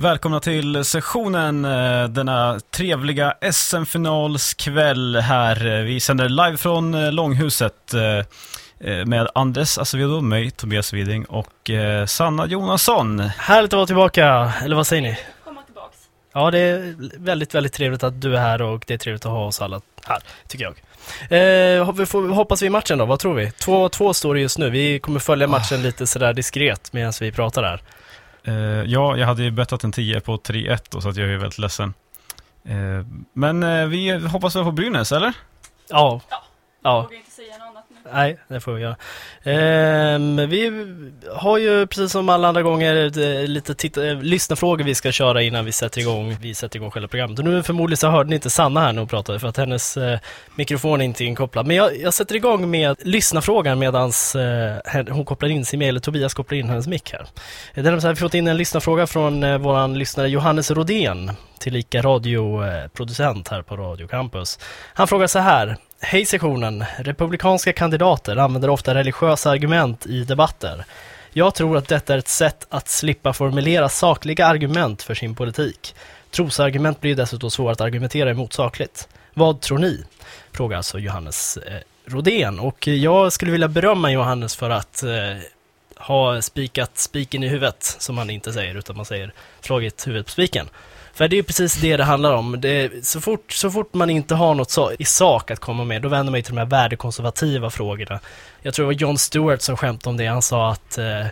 Välkomna till sessionen eh, denna trevliga SM-finalskväll här. Vi sänder live från eh, Långhuset eh, med Andres Acevedo, mig, Tobias Widing och Sanna Jonasson. Härligt att vara tillbaka, eller vad säger ni? Komma tillbaks. Ja, det är väldigt, väldigt trevligt att du är här och det är trevligt att ha oss alla här, tycker jag. Eh, vi får, hoppas vi i matchen då, vad tror vi? 2-2 står det just nu, vi kommer följa matchen lite sådär diskret medan vi pratar här. Uh, ja, jag hade ju bettat en 10 på 3-1 så att jag är väldigt ledsen. Uh, men uh, vi hoppas väl på Brynäs, eller? Ja. Ja. Ja. Vågar inte säga något. Nej, det får vi göra. Ehm, vi har ju precis som alla andra gånger eh, lite titta, eh, lyssnarfrågor vi ska köra innan vi sätter igång, vi sätter igång själva programmet. Och nu förmodligen så hörde ni inte Sanna här när hon pratade för att hennes eh, mikrofon är inte inkopplad. Men jag, jag sätter igång med lyssnarfrågan medan eh, hon kopplar in sin mail, eller Tobias kopplar in hennes mick här. Eh, Den är så har vi fått in en lyssnarfråga från eh, vår lyssnare Johannes Rodén, tillika radioproducent här på Radio Campus. Han frågar så här. Hej sektionen! Republikanska kandidater använder ofta religiösa argument i debatter. Jag tror att detta är ett sätt att slippa formulera sakliga argument för sin politik. Trosargument blir dessutom svåra att argumentera emot sakligt. Vad tror ni? Frågar alltså Johannes eh, Rodén. Och eh, jag skulle vilja berömma Johannes för att eh, ha spikat spiken i huvudet, som man inte säger, utan man säger slagit huvudet på spiken. För det är precis det det handlar om. Det, så, fort, så fort man inte har något så, i sak att komma med, då vänder man ju till de här värdekonservativa frågorna. Jag tror det var John Stewart som skämtade om det. Han sa att eh,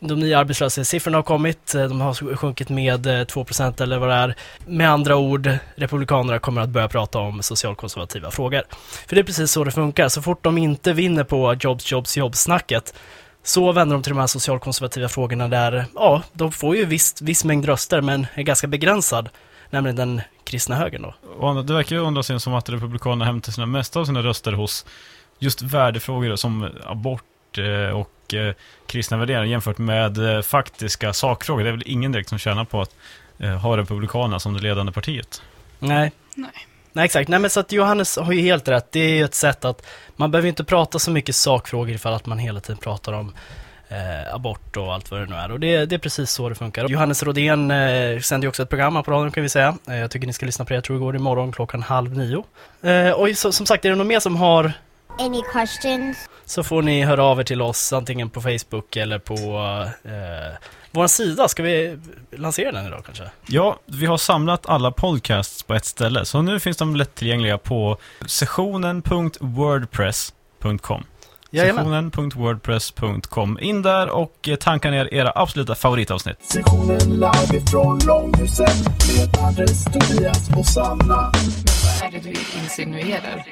de nya arbetslöshetssiffrorna har kommit, eh, de har sjunkit med eh, 2% eller vad det är. Med andra ord, Republikanerna kommer att börja prata om socialkonservativa frågor. För det är precis så det funkar. Så fort de inte vinner på jobs, jobs, jobbsnacket så vänder de till de här socialkonservativa frågorna där, ja, de får ju viss, viss mängd röster men är ganska begränsad, nämligen den kristna högern då. Och det verkar ju å andra sidan som att Republikanerna hämtar sina mesta av sina röster hos just värdefrågor som abort eh, och eh, kristna värderingar jämfört med eh, faktiska sakfrågor. Det är väl ingen direkt som tjänar på att ha Republikanerna som det ledande partiet. Nej. Nej. Nej, exakt. Nej, men så att Johannes har ju helt rätt. Det är ju ett sätt att man behöver inte prata så mycket sakfrågor ifall att man hela tiden pratar om eh, abort och allt vad det nu är. Och det, det är precis så det funkar. Johannes Rodén eh, sänder ju också ett program här på radion kan vi säga. Eh, jag tycker ni ska lyssna på det. Jag tror det går imorgon klockan halv nio. Eh, och så, som sagt, är det någon mer som har Any questions? så får ni höra av er till oss antingen på Facebook eller på eh, vår sida. Ska vi lansera den idag kanske? Ja, vi har samlat alla podcasts på ett ställe, så nu finns de lättillgängliga på sessionen.wordpress.com. Sessionen.wordpress.com. In där och eh, tanka ner era absoluta favoritavsnitt. Sektionen live ifrån Långhuset med Andres, Tobias och Sanna. Vad är det du insinuerar?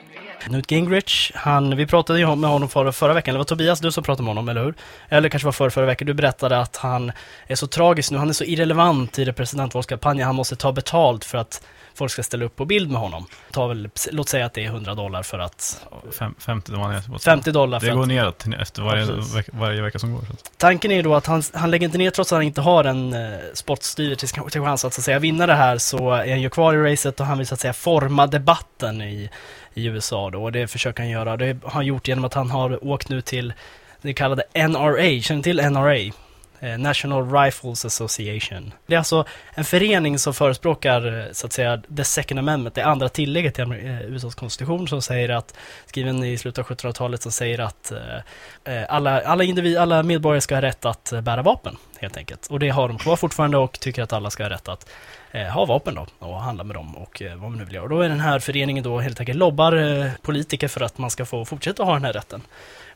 Newt Gingrich, han, vi pratade ju med honom förra, förra veckan, det var Tobias du som pratade med honom, eller hur? Eller kanske var förra, förra veckan, du berättade att han är så tragisk nu, han är så irrelevant i det presidentvalskampanjen, han måste ta betalt för att folk ska ställa upp på bild med honom. Ta väl, låt säga att det är 100 dollar för att, Fem, 50 dollar ner. 50 dollar Det går att, neråt efter varje, Ja, precis. veck, varje vecka som går. Tanken är ju då att han, han lägger inte ner trots att han inte har en eh, sportstyre till, till chans att, så att säga vinna det här så är han ju kvar i racet och han vill så att säga forma debatten i, i USA då och det försöker han göra. Det har han gjort genom att han har åkt nu till det kallade NRA, känner till NRA? Eh, National Rifles Association. Det är alltså en förening som förespråkar eh, så att säga the second amendment, det andra tillägget till eh, USAs konstitution som säger att, skriven i slutet av 1700-talet, som säger att eh, alla, alla, individ, alla medborgare ska ha rätt att bära vapen, helt enkelt. Och det har de kvar fortfarande och tycker att alla ska ha rätt att ha vapen då och handla med dem och eh, vad man nu vill göra. Och då är den här föreningen då helt enkelt lobbar eh, politiker för att man ska få fortsätta ha den här rätten.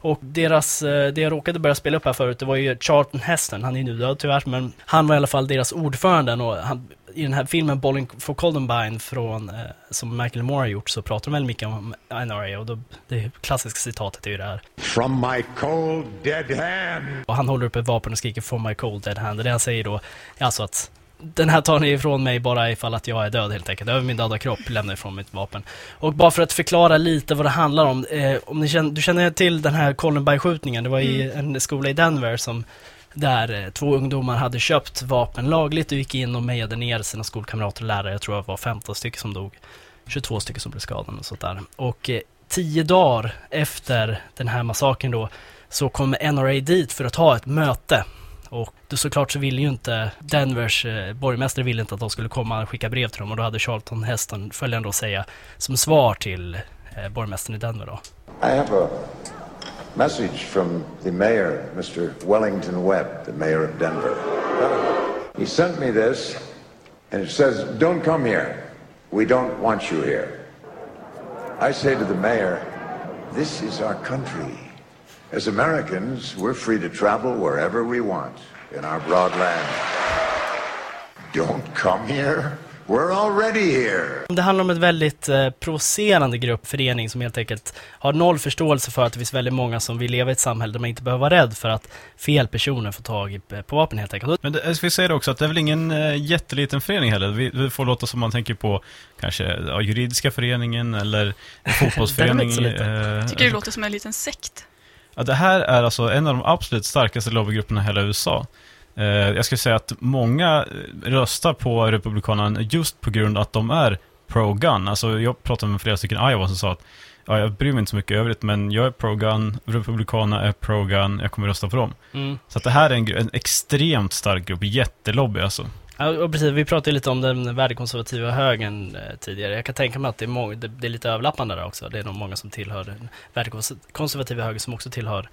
Och deras, eh, det jag råkade börja spela upp här förut, det var ju Charlton Heston, han är nu död tyvärr, men han var i alla fall deras ordförande och han, i den här filmen Bowling for Columbine från, eh, som Michael Moore har gjort så pratar de väldigt mycket om NRA och då, det klassiska citatet är ju det här. From my cold, dead hand. Och han håller upp ett vapen och skriker 'For my cold dead hand' och det han säger då är alltså att den här tar ni ifrån mig bara ifall att jag är död helt enkelt. Över min döda kropp lämnar ifrån mitt vapen. Och bara för att förklara lite vad det handlar om. Eh, om ni känner, du känner till den här Columbine-skjutningen. Det var i en skola i Denver som där eh, två ungdomar hade köpt vapen lagligt och gick in och mejade ner sina skolkamrater och lärare. Jag tror det var 15 stycken som dog. 22 stycken som blev skadade och sånt där. Och eh, tio dagar efter den här massakern då så kom NRA dit för att ha ett möte och då såklart så ville ju inte Denvers eh, borgmästare ville inte att de skulle komma och skicka brev till dem och då hade Charlton Heston följande att säga som svar till eh, borgmästaren i Denver då. I have a message from the mayor, Mr. Wellington Webb, the mayor of Denver. He sent me this, and it says, Don't come here. We don't want you here. I say to the mayor, This is our country. As Americans, we're free to travel wherever we want in our broad land. Don't come here. We're already here. Det handlar om ett väldigt eh, provocerande grupp, förening som helt enkelt har noll förståelse för att det finns väldigt många som vill leva i ett samhälle där man inte behöver vara rädd för att fel personer får tag i, eh, på vapen helt enkelt. Men det, jag ska säga det också att det är väl ingen eh, jätteliten förening heller. Vi, vi får låta som man tänker på kanske ja, juridiska föreningen eller en fotbollsförening. Den är inte så liten. eh, Tycker det låter som en liten sekt. Ja, det här är alltså en av de absolut starkaste lobbygrupperna i hela USA. Eh, jag skulle säga att många eh, röstar på Republikanerna just på grund av att de är pro-gun. Alltså jag pratade med flera stycken i Iowa som sa att ja, jag bryr mig inte så mycket i övrigt, men jag är pro-gun, Republikanerna är pro-gun, jag kommer rösta på dem. Mm. Så att det här är en, en extremt stark grupp, jättelobby alltså. Ja, precis, vi pratade lite om den värdekonservativa högern eh, tidigare. Jag kan tänka mig att det är, många, det, det är lite överlappande där också. Det är nog många som tillhör den värdekonservativa högern som också tillhör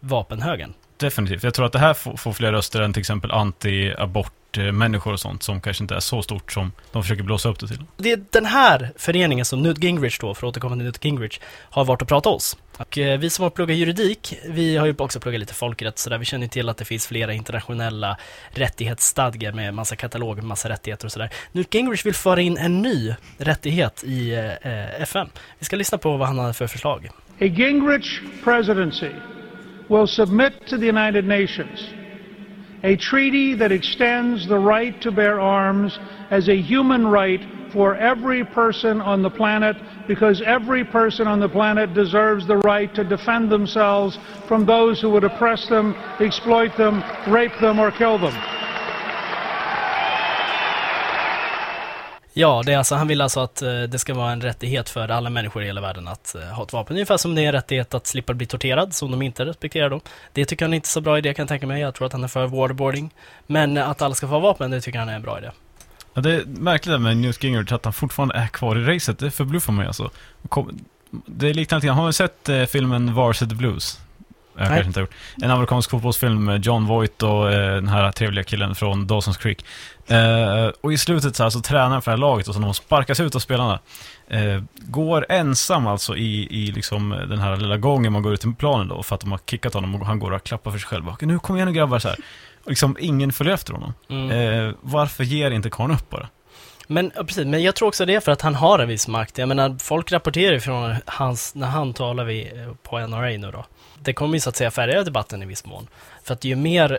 vapenhögern. Definitivt. Jag tror att det här får, får fler röster än till exempel anti-abort-människor och sånt, som kanske inte är så stort som de försöker blåsa upp det till. Det är den här föreningen som Newt Gingrich då, för att återkomma till Newt Gingrich, har varit och pratat oss. Och eh, vi som har pluggat juridik, vi har ju också pluggat lite folkrätt så där vi känner till att det finns flera internationella rättighetsstadgar med massa kataloger med massa rättigheter och sådär. Newt Gingrich vill föra in en ny rättighet i eh, FN. Vi ska lyssna på vad han har för förslag. A Gingrich presidency will submit to the United Nations a treaty that extends the right to bear arms as a human right for every person on the planet because every person on the planet deserves the right to defend themselves from those who would oppress them, exploit them, rape them, or kill them. Ja, det är alltså, han vill alltså att eh, det ska vara en rättighet för alla människor i hela världen att eh, ha ett vapen. Ungefär som det är en rättighet att slippa bli torterad, som de inte respekterar då. Det tycker han inte är så bra idé kan jag tänka mig. Jag tror att han är för waterboarding. Men eh, att alla ska få ha vapen, det tycker han är en bra idé. Ja, det är märkligt det med Newt Gingrich att han fortfarande är kvar i racet. Det förbluffar mig alltså. Det är liknande har ni sett filmen Varsity Blues? Jag Nej. kanske inte har gjort. En amerikansk fotbollsfilm med John Voight och eh, den här trevliga killen från Dawson's Creek. Eh, och i slutet så, här, så tränar han för det här laget och så när de sparkas ut av spelarna. Eh, går ensam alltså i, i liksom den här lilla gången man går ut i planen då för att de har kickat honom och han går och klappar för sig själv. Och, nu kom igen nu grabbar så här. Och liksom ingen följer efter honom. Mm. Eh, varför ger inte karln upp bara? Men, ja, precis, men jag tror också det är för att han har en viss makt. Jag menar, folk rapporterar ju från hans, när han talar vid, eh, på NRA nu då. Det kommer ju så att säga färga debatten i viss mån. För att ju mer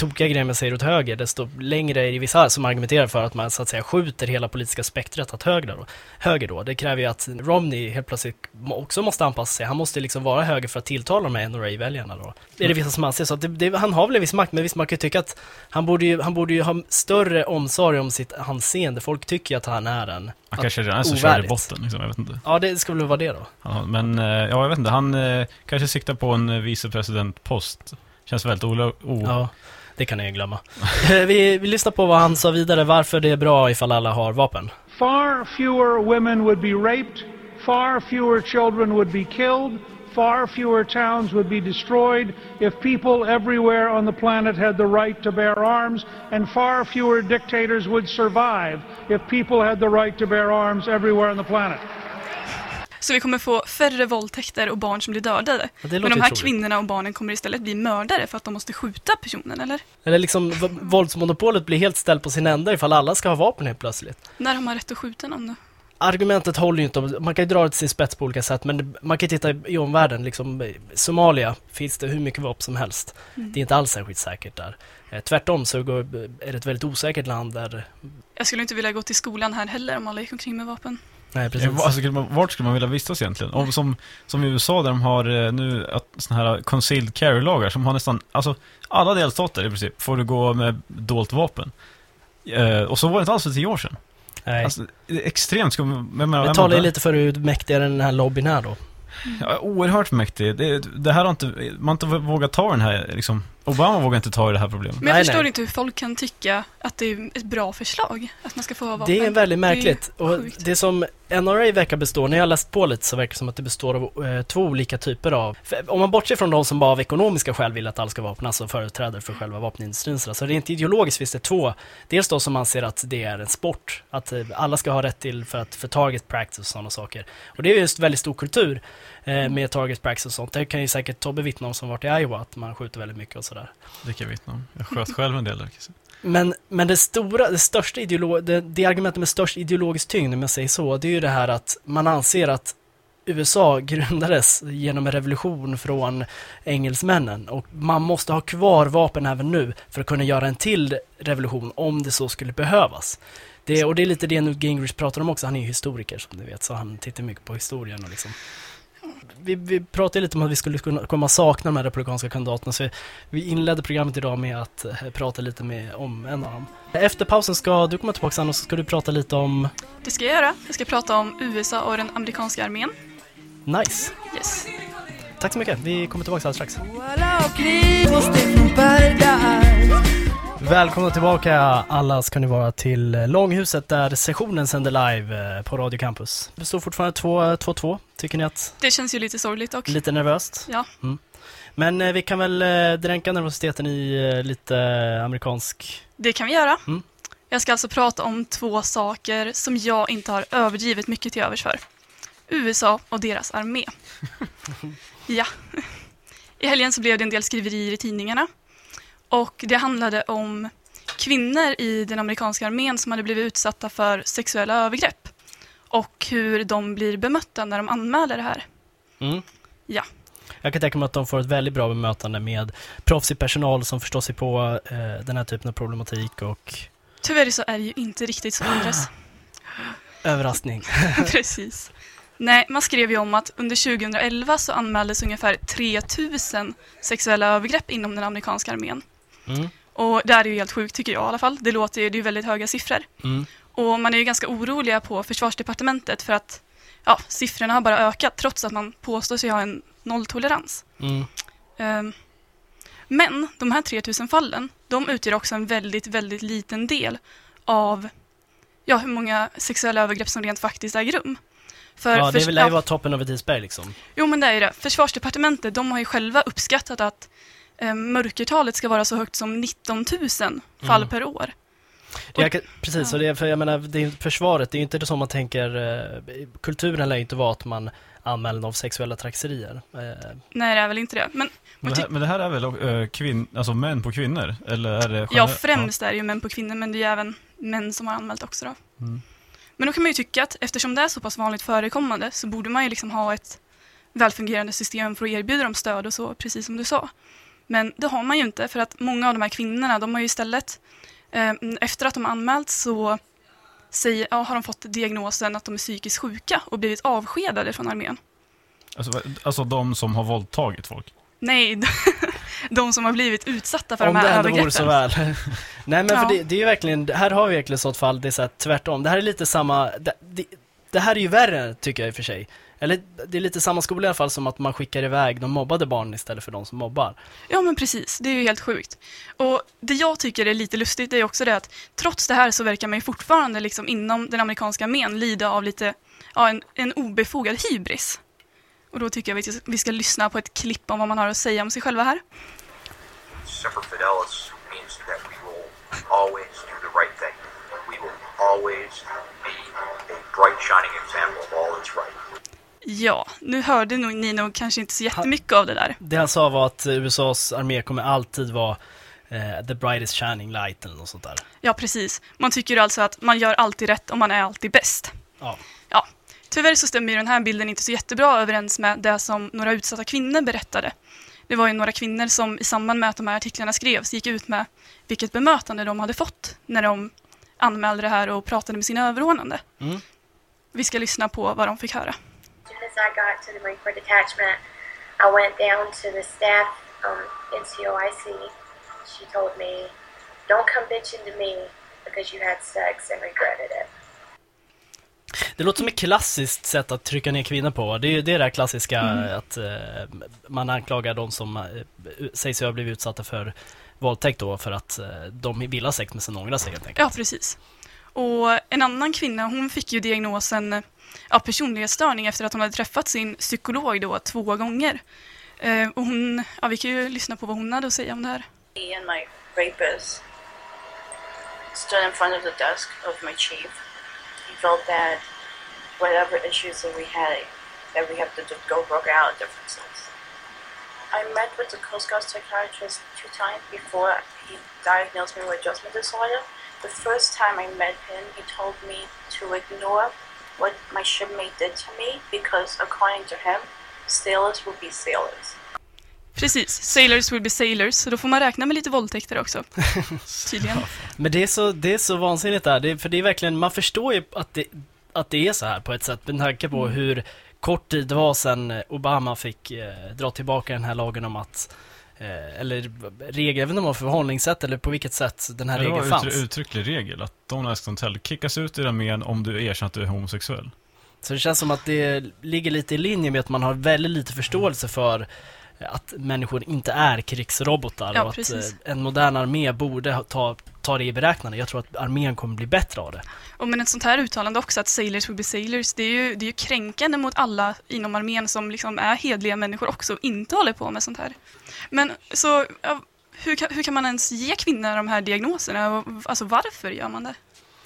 tokiga grejer man säger åt höger, desto längre är det vissa som argumenterar för att man så att säga skjuter hela politiska spektrat åt höger då. Höger då. Det kräver ju att Romney helt plötsligt också måste anpassa sig. Han måste liksom vara höger för att tilltala de här NRA-väljarna då. Det är det vissa som anser. Så att det, det, han har väl en viss makt, men visst man kan ju tycka att han borde ju, han borde ju ha större omsorg om sitt anseende. Folk tycker ju att han är en... Han att- kanske redan är så körd i botten, liksom, jag vet inte. Ja, det ska väl vara det då. Ja, men, eh, ja, jag vet inte. Han eh, kanske siktar på en eh, vicepresidentpost. Känns väldigt olo... O- Ja, det kan jag glömma. Eh, vi, vi lyssnar på vad han sa vidare, varför det är bra ifall alla har vapen. Far fewer women would be raped, far fewer children would be killed, far fewer towns would be destroyed if people everywhere on the planet had the right to bear arms, and far fewer dictators would survive if people had the right to bear arms everywhere on the planet. Så vi kommer få färre våldtäkter och barn som blir dödade. Men de här troligt. kvinnorna och barnen kommer istället bli mördare för att de måste skjuta personen, eller? Eller liksom, våldsmonopolet blir helt ställt på sin ända ifall alla ska ha vapen helt plötsligt. När har man rätt att skjuta någon då? Argumentet håller ju inte, man kan ju dra det till sin spets på olika sätt, men man kan ju titta i omvärlden, liksom Somalia finns det hur mycket vapen som helst. Mm. Det är inte alls särskilt säkert där. Eh, Tvärtom så är det ett väldigt osäkert land där, Jag skulle inte vilja gå till skolan här heller om alla gick omkring med vapen. Nej precis. Eh, va- Alltså, skulle man- vart skulle man vilja vistas egentligen? Om, som, som i USA där de har eh, nu såna här concealed carry-lagar som har nästan, alltså alla delstater i princip får du gå med dolt vapen. Eh, och så var det inte alls för tio år sedan. nej. Alltså, extremt skumt. Det talar ju lite för hur mäktigare den här lobbyn är då. Ja, oerhört mäktig. Det, det här har inte, man har inte vågat ta den här liksom, Obama vågar inte ta i det här problemet. Men jag Nej, förstår nej. inte hur folk kan tycka att det är ett bra förslag. Att man ska få ha vapen. Det är väldigt Det är märkligt. Och det som NRA verkar bestå, när jag har läst på lite så verkar det som att det består av eh, två olika typer av, för om man bortser från de som bara av ekonomiska skäl vill att alla ska vapen, alltså företrädare för själva vapenindustrin, så så rent ideologiskt finns det två. Dels då som anser att det är en sport, att eh, alla ska ha rätt till för att för target practice och sådana saker. Och det är just väldigt stor kultur eh, med target practice och sånt. Det kan ju säkert Tobbe vittna om som varit i Iowa, att man skjuter väldigt mycket och sådär. Det kan jag vittna om. Jag sköt själv en del där. Men, men det stora, det största ideolo- det, det argumentet med störst ideologisk tyngd, om jag säger så, det är ju det här att man anser att USA grundades genom en revolution från engelsmännen och man måste ha kvar vapen även nu för att kunna göra en till revolution om det så skulle behövas. Det, och det är lite det Newt Gingrich pratar om också, han är ju historiker som du vet, så han tittar mycket på historien och liksom vi, vi pratade lite om att vi skulle kunna komma sakna de här republikanska kandidaterna, så vi, inledde programmet idag med att eh, prata lite med, om en av dem. Efter pausen ska du komma tillbaka sen och så ska du prata lite om Det ska jag göra. Jag ska prata om USA och den amerikanska armén. Nice. Yes. Tack så mycket, vi kommer tillbaka alldeles strax. Välkomna tillbaka alla ska ni vara till Långhuset där sessionen sänder live eh, på Radio Campus. Det står fortfarande 2-2. Tycker ni att Det känns ju lite sorgligt och lite nervöst? Ja. Mm. Men eh, vi kan väl eh, dränka nervositeten i lite amerikansk... det kan vi göra. Mm. Jag ska alltså prata om två saker som jag inte har överdrivet mycket till övers för. USA och deras armé. ja. I helgen så blev det en del skriverier i tidningarna. Och det handlade om kvinnor i den amerikanska armén som hade blivit utsatta för sexuella övergrepp. Och hur de blir bemötta när de anmäler det här. Mm. Ja. Jag kan tänka mig att de får ett väldigt bra bemötande med proffsig personal som förstår sig på eh, den här typen av problematik och Tyvärr så är det ju inte riktigt så Andres. överraskning. Precis. Nej, man skrev ju om att under 2011 så anmäldes ungefär 3000 sexuella övergrepp inom den amerikanska armén. Mm. Och det är ju helt sjukt tycker jag i alla fall. Det låter ju, det är väldigt höga siffror. Mm. Och man är ju ganska oroliga på försvarsdepartementet för att ja, siffrorna har bara ökat trots att man påstår sig ha en nolltolerans. Mm. Ehm, Men de här 3000 fallen, de utgör också en väldigt, väldigt liten del av ja, hur många sexuella övergrepp som rent faktiskt äger rum. För Ja, det vill ju vara toppen av ett isberg liksom. Jo, men det är ju det. Försvarsdepartementet, de har ju själva uppskattat att eh, mörkertalet ska vara så högt som 19 000 fall Mm. per år. Det jag, precis, och det, är- för jag menar, det är, försvaret, det är ju inte det som man tänker, eh, kulturen lär ju inte vara att man anmäler av sexuella trakasserier. Eh, Nej, det är väl inte det. Men Men det, här, men det här är väl äh, kvinn, alltså män på kvinnor? Eller är det ja, främst är det ju män på kvinnor, men det är ju även män som har anmält också då. Mm. Men då kan man ju tycka att eftersom det är så pass vanligt förekommande så borde man ju liksom ha ett välfungerande system för att erbjuda dem stöd och så, precis som du sa. Men det har man ju inte för att många av de här kvinnorna, de har ju istället, eh, efter att de anmält så säger, ja, har de fått diagnosen att de är psykiskt sjuka och blivit avskedade från armén. Alltså, alltså de som har våldtagit folk? Nej, de som har blivit utsatta för om de det här ändå övergreppen. vore så väl. Nej men Ja. för det, det är ju verkligen, här har vi verkligen sånt fall, det är så här, tvärtom. Det här är lite samma, det, det, det här är ju värre tycker jag i och för sig. Eller det är lite samma skola i alla fall som att man skickar iväg de mobbade barnen istället för de som mobbar. Ja men precis, det är ju helt sjukt. Och det jag tycker är lite lustigt är också det att trots det här så verkar man ju fortfarande liksom inom den amerikanska armén lida av lite, ja en, en obefogad hybris. Och då tycker jag vi ska, vi ska lyssna på ett klipp om vad man har att säga om sig själva här. Semper Fidelis means that we will always do the right thing. We will always be a bright, shining example of all that's right. Ja, nu hörde nog, ni nog kanske inte så jättemycket av det där. Det han sa var att USAs armé kommer alltid vara eh, the brightest shining light eller något sånt där. Ja, precis. Man tycker alltså att man gör alltid rätt och man är alltid bäst. Ja. Ja, tyvärr så stämmer ju den här bilden inte så jättebra överens med det som några utsatta kvinnor berättade. Det var ju några kvinnor som i samband med att de här artiklarna skrevs gick ut med vilket bemötande de hade fått när de anmälde det här och pratade med sina överordnade. Mm. Vi ska lyssna på vad de fick höra. As I got to the Marine Corps detachment, I went down to the staff um, NCOIC. She told me, "Don't come bitching to me because you had sex and regretted it." Det låter som ett klassiskt sätt att trycka ner kvinnor på. Det är ju det där klassiska Mm. att eh, man anklagar de som eh, säger sig ha blivit utsatta för våldtäkt då för att eh, de vill ha sex men sen ångrar sig helt enkelt. Ja, precis. Och en annan kvinna, hon fick ju diagnosen ja, personlighetsstörning efter att hon hade träffat sin psykolog då två gånger. Eh, och hon, ja, vi kan ju lyssna på vad hon hade att säga om det här. Me and my rapist stood in front of the desk of my chief. He felt that whatever issues that we had, that we have to just go work out differences. I met with the Coast Guard psychiatrist two times before he diagnosed me with adjustment disorder. The first time I met him, he told me to ignore what my shipmate did to me because according to him, sailors will be sailors. Precis, sailors will be sailors, så då får man räkna med lite våldtäkter också. Tydligen. Men det är så, det är så vansinnigt där, det, för det är verkligen, man förstår ju att det, att det är så här på ett sätt med tanke på Mm. hur kort tid det var sedan Obama fick eh, dra tillbaka den här lagen om att eller regel, inte om det var förhållningssätt eller på vilket sätt den här det var regeln en fanns. uttry- uttrycklig regel att Don't ask, don't tell. Kickas ut ur armén om du erkänner att du är homosexuell. Så det känns som att det ligger lite i linje med att man har väldigt lite förståelse för att människor inte är krigsrobotar Ja, och att precis. eh, en modern armé borde ta, ta det i beräknande. Jag tror att armén kommer bli bättre av det. Och men ett sånt här uttalande också, att sailors will be sailors, det är ju, det är ju kränkande mot alla inom armén som liksom är hedliga människor också och inte håller på med sånt här. Men så, hur, kan, hur kan man ens ge kvinnor de här diagnoserna? Alltså varför gör man det?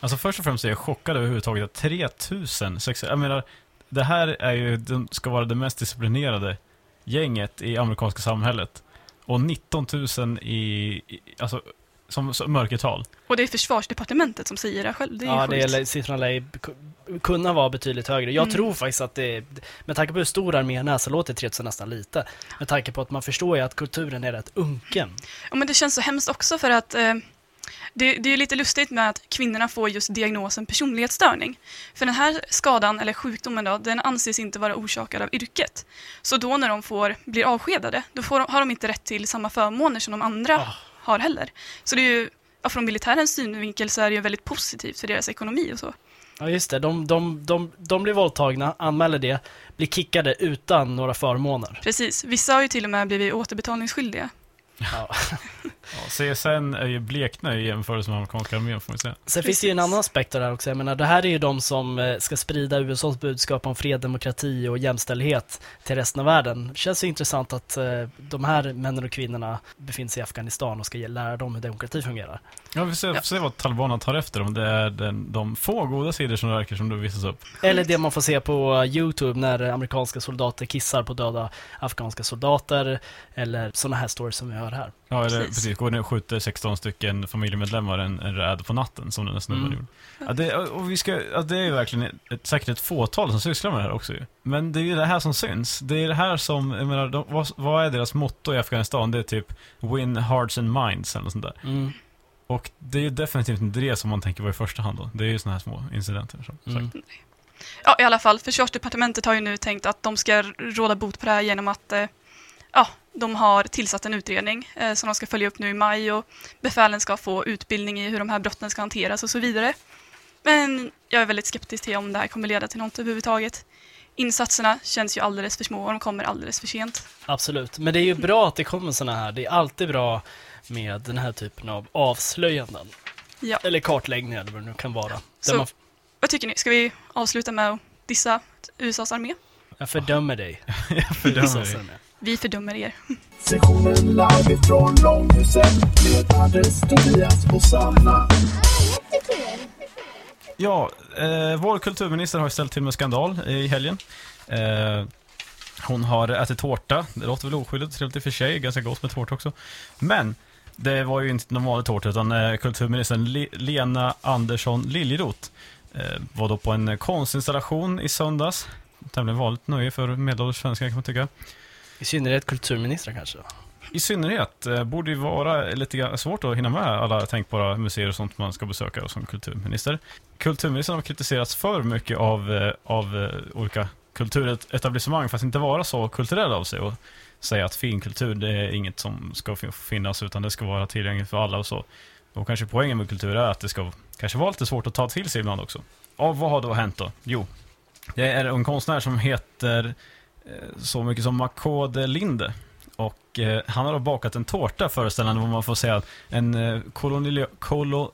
Alltså först och främst är jag chockad överhuvudtaget att 3000 sexuella... Jag menar, det här är ju, de ska vara det mest disciplinerade gänget i amerikanska samhället. Och 19 000 i, i alltså, som, som mörkertal. Och det är försvarsdepartementet som säger det själv. Det är ja, ju det sjukt. är, siffran lär kunna vara betydligt högre. Jag Mm. tror faktiskt att det, med tanke på hur stor armén är så låter 3000 nästan lite. Med tanke på att man förstår ju att kulturen är rätt unken. Ja, men det känns så hemskt också för att eh, det, det är lite lustigt med att kvinnorna får just diagnosen personlighetsstörning. För den här skadan, eller sjukdomen då, den anses inte vara orsakad av yrket. Så då när de får, blir avskedade, då får har de inte rätt till samma förmåner som de andra Ah. har heller. Så det är ju, ja, från militärens synvinkel så är det ju väldigt positivt för deras ekonomi och så. Ja just det, de, de, de, de blir våldtagna, anmäler det, blir kickade utan några förmåner. Precis, vissa har ju till och med blivit återbetalningsskyldiga. Ja. Ja, CSN är ju blekna i jämförelse med amerikanska armén får man säga. Sen finns det ju en annan aspekt av det här också. Jag menar, det här är ju de som eh, ska sprida USAs budskap om fred, demokrati och jämställdhet till resten av världen. Det känns ju intressant att eh, de här männen och kvinnorna befinner sig i Afghanistan och ska lära dem hur demokrati fungerar. Ja, vi får se, Ja. se vad talibanerna tar efter om det är den, de få goda sidor som verkar som du visas upp. Eller det man får se på YouTube när amerikanska soldater kissar på döda afghanska soldater. Eller sådana här stories som vi hör här. Ja, eller Precis. precis. Går ner och skjuter 16 stycken familjemedlemmar en, en räd på natten, som den där snubben Mm. gjorde. Ja, det, och vi ska, ja, det är ju verkligen ett, ett, säkert ett fåtal som sysslar med det här också ju. Men det är ju det här som syns. Det är det här som, jag menar, de, vad, vad är deras motto i Afghanistan? Det är typ Win hearts and minds eller något sånt där. Mm. Och det är ju definitivt inte det som man tänker på i första hand då. Det är ju såna här små incidenter som Mm. sagt. Ja, i alla fall, försvarsdepartementet har ju nu tänkt att de ska råda bot på det här genom att eh, ja, de har tillsatt en utredning eh, som de ska följa upp nu i maj och befälen ska få utbildning i hur de här brotten ska hanteras och så vidare. Men jag är väldigt skeptisk till om det här kommer leda till något överhuvudtaget. Insatserna känns ju alldeles för små och de kommer alldeles för sent. Absolut, men det är ju bra att det kommer sådana här. Det är alltid bra med den här typen av avslöjanden. Ja. Eller kartläggningar eller vad det nu kan vara. Så- man, Vad tycker ni? Ska vi avsluta med att dissa USAs armé? jag fördömer dig. Jag fördömer dig. Vi fördömer er. Sessionen live ifrån Långhuset med Anders, Tobias och Sanna. Ja, eh, vår kulturminister har ställt till med skandal i helgen. Eh, hon har ätit tårta. Det låter väl oskyldigt och trevligt i och för sig. Ganska gott med tårta också. Men det var ju inte någon vanlig tårta utan eh, kulturministern Le- Lena Andersson Liljeroth eh, var då på en konstinstallation i söndags. Tämligen vanligt nöje för medelålders svenskar kan man tycka. I synnerhet kulturministrar kanske. I synnerhet eh, borde ju vara lite svårt att hinna med alla tänkbara museer och sånt man ska besöka som kulturminister. Kulturministern har kritiserats för mycket av, eh, av eh, olika kulturetablissemang för att inte vara så kulturell av sig och säga att finkultur det är inget som ska finnas utan det ska vara tillgängligt för alla och så. Och kanske poängen med kultur är att det ska kanske vara lite svårt att ta till sig ibland också. Och vad har då hänt då? Jo, Det är en konstnär som heter så mycket som Makode Linde. Och eh, han har då bakat en tårta föreställande vad man får säga en eh, kolonial, kolo,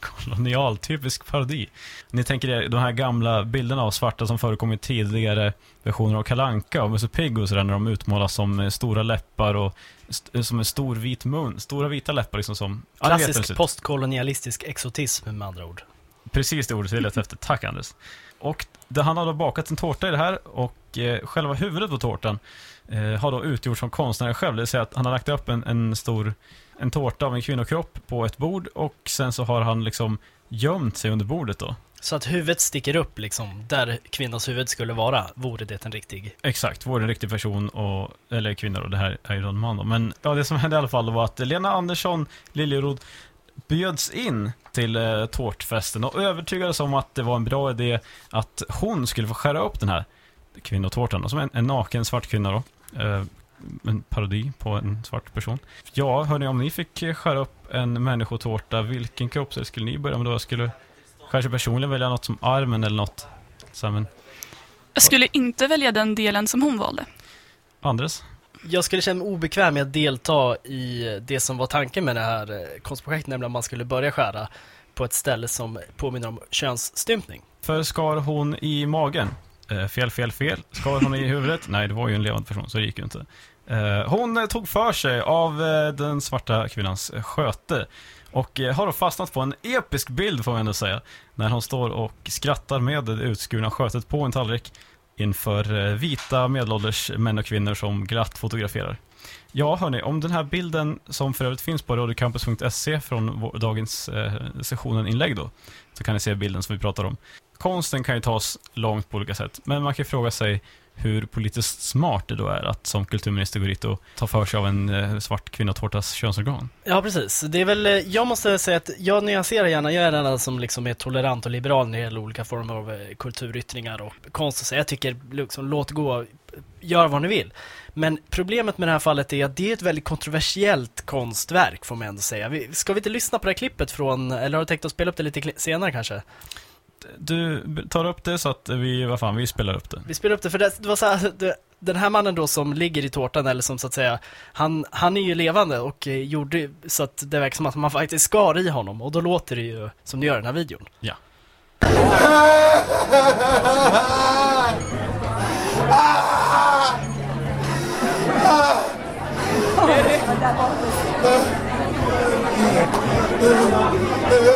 kolonialtypisk parodi. Ni tänker er de här gamla bilderna av svarta som förekom i tidigare versioner av Kalanka och Musse Pigg och sådär när de utmålas som eh, stora läppar och st- som en stor vit mun, stora vita läppar liksom som... Klassisk postkolonialistisk exotism med andra ord. Precis det ordet jag letade efter. Tack Anders. Och det, han har då bakat en tårta i det här och eh, själva huvudet på tårtan eh, har då utgjorts som konstnären själv. Det vill säga att han har lagt upp en, en stor en tårta av en kvinnokropp på ett bord och sen så har han liksom gömt sig under bordet då. Så att huvudet sticker upp liksom, där kvinnans huvud skulle vara, vore det en riktig... Exakt, vore en riktig person och, eller kvinna och det här är ju då en man då. Men ja, det som hände i alla fall var att Lena Andersson Liljerod bjöds in till eh, tårtfesten och övertygades om att det var en bra idé att hon skulle få skära upp den här kvinnotårtan, som en, en naken svart kvinna då. Eh, en parodi på en svart person. Ja, hörni, om ni fick eh, skära upp en människotårta, vilken kroppsdel skulle ni börja med då? Jag skulle kanske personligen välja något som armen eller något. Så men Jag skulle inte välja den delen som hon valde. Andres? Jag skulle känna mig obekväm med att delta i det som var tanken med det här eh, konstprojektet, nämligen att man skulle börja skära på ett ställe som påminner om könsstympning. För skar hon i magen? Eh, fel, fel, fel. Skar hon i huvudet? Nej, det var ju en levande person, så det gick ju inte. Eh, hon eh, tog för sig av eh, den svarta kvinnans sköte och eh, har då fastnat på en episk bild, får man ändå säga, när hon står och skrattar med det utskurna skötet på en tallrik inför eh, vita medelålders män och kvinnor som glatt fotograferar. Ja, hörni, om den här bilden som för övrigt finns på radiocampus.se från dagens eh, sessionen-inlägg då, så kan ni se bilden som vi pratar om. Konsten kan ju tas långt på olika sätt, men man kan ju fråga sig hur politiskt smart det då är att som kulturminister gå dit och ta för sig av en eh, svart svart kvinnotårtas könsorgan. Ja, precis. Det är väl, eh, jag måste säga att jag nyanserar gärna, jag är den enda som liksom är tolerant och liberal när det gäller olika former av eh, kulturyttringar och konst och så. Jag tycker liksom, låt gå, gör vad ni vill. Men problemet med det här fallet är att det är ett väldigt kontroversiellt konstverk får man ändå säga. Ska vi inte lyssna på det här klippet från, eller har du tänkt att spela upp det lite senare kanske? Du tar upp det så att vi, vad fan, vi spelar upp det. Vi spelar upp det, för det, det var så här, det, den här mannen då som ligger i tårtan, eller som så att säga, han, han är ju levande och eh, gjorde så att det verkar som att man faktiskt skar i honom och då låter det ju som det gör i den här videon. Ja.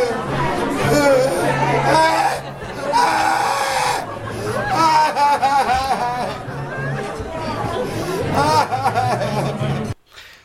Ha ha ha!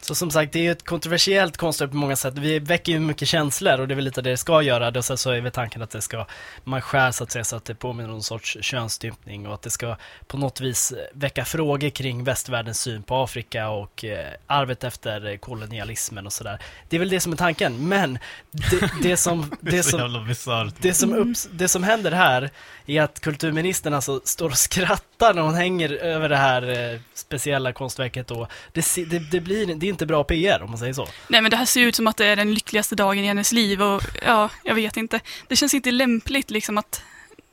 Så som sagt, det är ju ett kontroversiellt konstverk på många sätt. Vi väcker ju mycket känslor och det är väl lite det det ska göra. Och sen så är väl tanken att det ska, man skär så att säga så att det påminner om någon sorts könsstympning och att det ska på något vis väcka frågor kring västvärldens syn på Afrika och eh, arvet efter kolonialismen och sådär. Det är väl det som är tanken, men det, det som... Det Det som det som, upps- det som händer här är att kulturministern alltså står och skrattar när hon hänger över det här eh, speciella konstverket och det, det, det, blir, det är inte bra PR om man säger så. Nej men det här ser ut som att det är den lyckligaste dagen i hennes liv och ja, jag vet inte. Det känns inte lämpligt liksom att,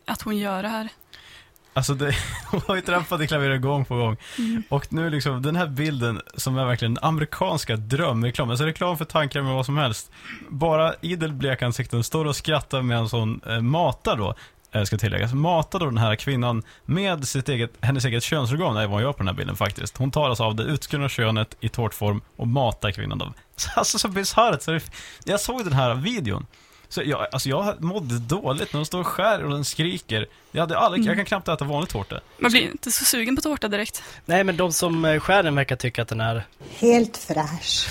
att hon gör det här. Alltså det, hon har ju trampat i klaveret gång på gång. Mm. Och nu liksom, den här bilden som är verkligen den amerikanska drömreklam, alltså reklam för tankar med vad som helst. Bara idel blekansikten står och skrattar medan hon eh, matar då, ska tilläggas, matar då den här kvinnan med sitt eget, hennes eget könsorgan, är vad hon gör på den här bilden faktiskt. Hon tar alltså av det utskurna könet i tårtform och matar kvinnan då. Alltså så bisarrt, så det, jag såg den här videon. Så jag, alltså jag mådde dåligt när hon står och skär och den skriker. Jag, hade aldrig, jag kan knappt äta vanlig tårta. Man blir inte så sugen på tårta direkt. Nej men de som eh, skär den verkar tycka att den är Helt fräsch.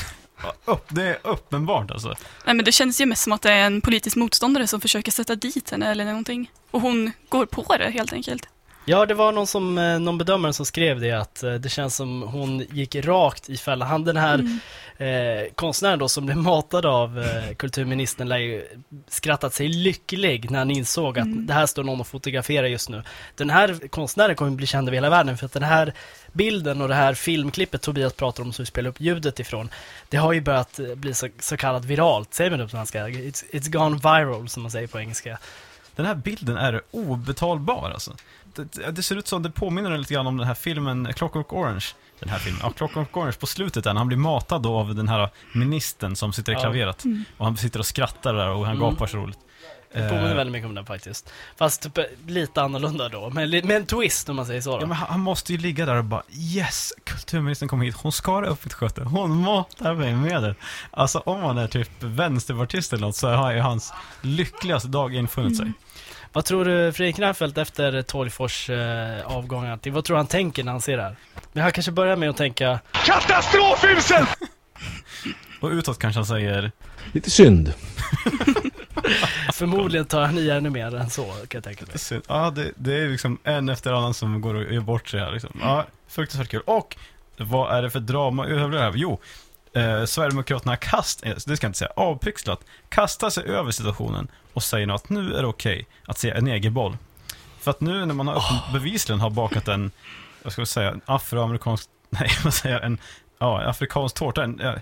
Upp, det är uppenbart alltså. Nej men det känns ju mest som att det är en politisk motståndare som försöker sätta dit henne eller någonting. Och hon går på det helt enkelt. Ja, det var någon, som, eh, någon bedömare som skrev det att eh, det känns som hon gick rakt i fällan. Han den här eh, konstnären då som blev matad av eh, kulturministern lär ju skrattat sig lycklig när han insåg att det här står någon och fotograferar just nu. Den här konstnären kommer bli känd över hela världen för att den här bilden och det här filmklippet Tobias pratar om som vi spelar upp ljudet ifrån, det har ju börjat eh, bli så, så kallat viralt, säger man det på svenska? It's, it's gone viral som man säger på engelska. Den här bilden är obetalbar alltså. Det, det ser ut som, det påminner lite grann om den här filmen Clockwork Orange. Den här filmen, ja, Clockwork Orange på slutet där, när han blir matad då av den här ministern som sitter i Ja. klaveret. Mm. Och han sitter och skrattar där och han Mm. gapar så roligt. Det påminner Eh, väldigt mycket om den faktiskt. Fast typ lite annorlunda då, men med en twist om man säger så då. Ja, men han han måste ju ligga där och bara Yes! Kulturministern kom hit, hon skar upp mitt sköte, hon matar mig med det. Alltså om man är typ vänsterpartist eller något så har ju hans lyckligaste dag infunnit sig. Vad tror du Fredrik Reinfeldt efter Tolgfors eh, avgång, vad tror du han tänker när han ser det här? Men han kanske börjar med att tänka Katastrofhuset! Och utåt kanske han säger Lite synd. Förmodligen tar han i ännu mer än så, kan jag tänka mig. Synd. Ja, det, det är liksom en efter annan som går och gör bort sig här liksom. Ja, fruktansvärt kul. Och vad är det för drama i övriga här? Jo, eh, Sverigedemokraterna kast, eh, det ska jag inte säga, avpixlat, kastar sig över situationen och säger nu att nu är det okej att se en egerboll. För att nu när man har Ah. bevisligen har bakat en, jag ska säga, en afroamerikansk, nej vad säger jag, en, ja, en afrikansk tårta, en, ja,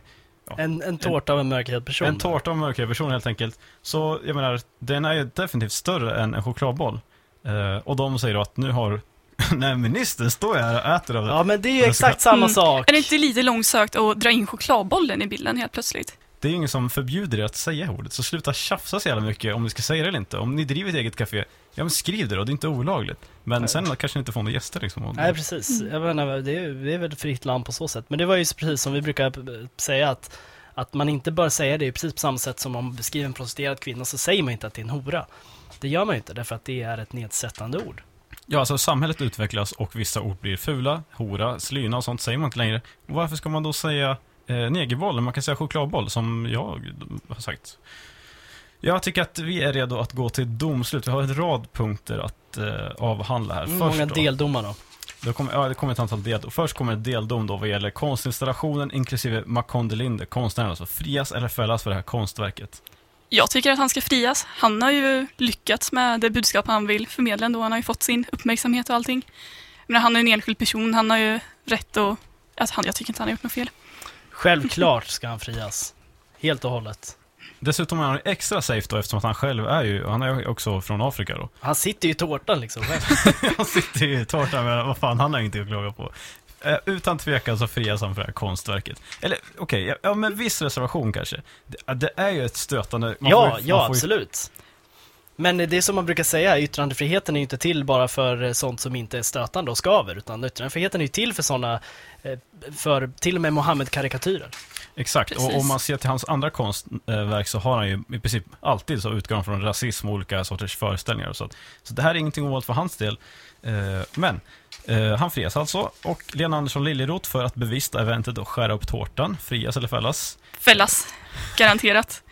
En, en tårta av en mörkhyad person. en tårta av mörkhyad person helt enkelt. Så jag menar, den är ju definitivt större än en chokladboll. Eh, och de säger då att nu har, när ministern står ju här och äter av det. Ja men det är ju exakt samma Mm. sak. Är det inte lite långsökt att dra in chokladbollen i bilden helt plötsligt? Det är ingen som förbjuder er att säga ordet, så sluta tjafsa så jävla mycket om ni ska säga det eller inte. Om ni driver ett eget café, ja men skriv det då, det är inte olagligt. Men sen kanske ni inte får några gäster liksom. Och, Nej precis, jag menar, det, är, det är väl ett fritt land på så sätt. Men det var ju precis som vi brukar säga att, att man inte bör säga det precis på samma sätt som om man beskriver en prostituerad kvinna så säger man inte att det är en hora. Det gör man ju inte därför att det är ett nedsättande ord. Ja, alltså samhället utvecklas och vissa ord blir fula, hora, slyna och sånt säger man inte längre. Och varför ska man då säga eh, negerboll? Man kan säga chokladboll, som jag har sagt. Jag tycker att vi är redo att gå till domslut. Vi har en rad punkter att eh, avhandla här. Hur många deldomar då? det kommer, ja, det kommer ett antal deldom. Först kommer ett deldom då vad gäller konstinstallationen inklusive Macon de Linde, konstnären alltså. Frias eller fällas för det här konstverket. Jag tycker att han ska frias. Han har ju lyckats med det budskap han vill förmedla ändå. Han har ju fått sin uppmärksamhet och allting. Men han är en enskild person. Han har ju rätt att... Att han, jag tycker inte han har gjort något fel. Självklart ska han frias. Helt och hållet. Dessutom är han extra safe då eftersom att han själv är ju, han är ju också från Afrika då. Han sitter ju i tårtan liksom själv. Han sitter i tårtan, men vad fan, han har ingenting att klaga på. Eh, utan tvekan så frias han för det här konstverket. Eller okej, ja, ja, med viss reservation kanske. Det, det är ju ett stötande... ja, får ja ju- absolut. Men det är som man brukar säga, yttrandefriheten är ju inte till bara för eh, sånt som inte är stötande och skaver, utan yttrandefriheten är ju till för sådana, eh, för till och med Mohammed-karikatyrer. Exakt, och Precis. om man ser till hans andra konstverk så har han ju i princip alltid så utgår han från rasism och olika sorters föreställningar och så. Så det här är ingenting ovanligt för hans del. Men han frias alltså, och Lena Andersson Liljeroth för att bevista eventet och skära upp tårtan, frias eller fällas. Fällas. Garanterat.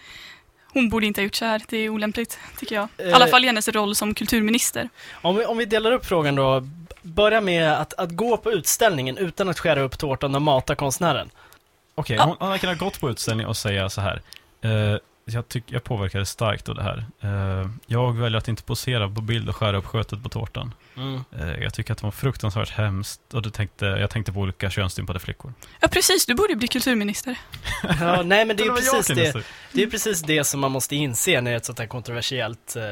Hon borde inte ha gjort så här. Det är olämpligt, tycker jag. I Eh. alla fall i hennes roll som kulturminister. Om vi, om vi delar upp frågan då, börja med att, att gå på utställningen utan att skära upp tårtan och mata konstnären. Okej, Ja. hon, hon har kunnat gått på utställning och säga så här. Eh, jag, tyck, jag påverkades starkt av det här. Eh, jag väljer att inte posera på bild och skära upp skötet på tårtan. Eh, jag tycker att det var fruktansvärt hemskt och det tänkte, jag tänkte på olika könsstympade flickor. Ja, precis. Du borde bli kulturminister. Ja, nej men det är precis det, det är precis det som man måste inse när det är ett sånt här kontroversiellt eh,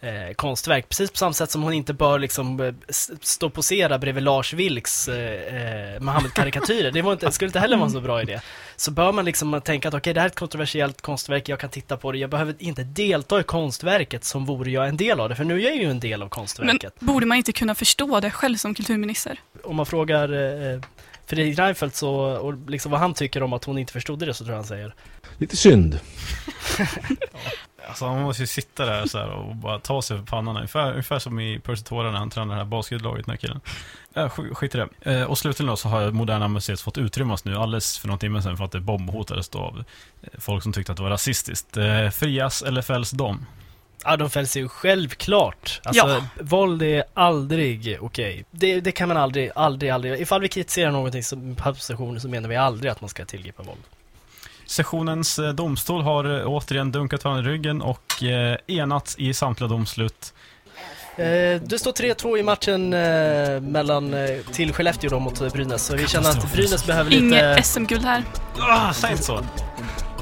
eh, konstverk. Precis på samma sätt som hon inte bör liksom eh, stå och posera bredvid Lars Vilks eh, eh, Mohammed-karikatyrer. Det var inte, skulle inte heller vara en så bra idé. Så bör man liksom tänka att okej, det här är ett kontroversiellt konstverk, jag kan titta på det. Jag behöver inte delta i konstverket som vore jag en del av det, för nu är jag ju en del av Men konstverket. borde man inte kunna förstå det själv som kulturminister? Om man frågar eh, Fredrik Reinfeldt så, och liksom vad han tycker om att hon inte förstod det så tror jag han säger Lite synd. Alltså man måste ju sitta där så här och bara ta sig för pannan. Ungefär, ungefär som i Percy Tora när han tränar det här basketlaget, den här killen. Äh, sk- skit i det. Eh, och slutligen då så har Moderna Museet fått utrymmas nu alldeles för någon timme sedan för att det bombhotades då av eh, folk som tyckte att det var rasistiskt. Eh, frias eller fälls de? Ja, de fälls ju självklart. Alltså, Ja. våld är aldrig okej. Det, det kan man aldrig, aldrig, aldrig. Ifall vi kritiserar någonting som publikation så menar vi aldrig att man ska tillgripa våld. Sessionens eh, domstol har eh, återigen dunkat varandra i ryggen och eh, enats i samtliga domslut. Det står 3-2 i matchen mellan, till Skellefteå då mot Brynäs. Så vi känner att Brynäs behöver lite... Inget SM-guld här. Ah, säg inte så!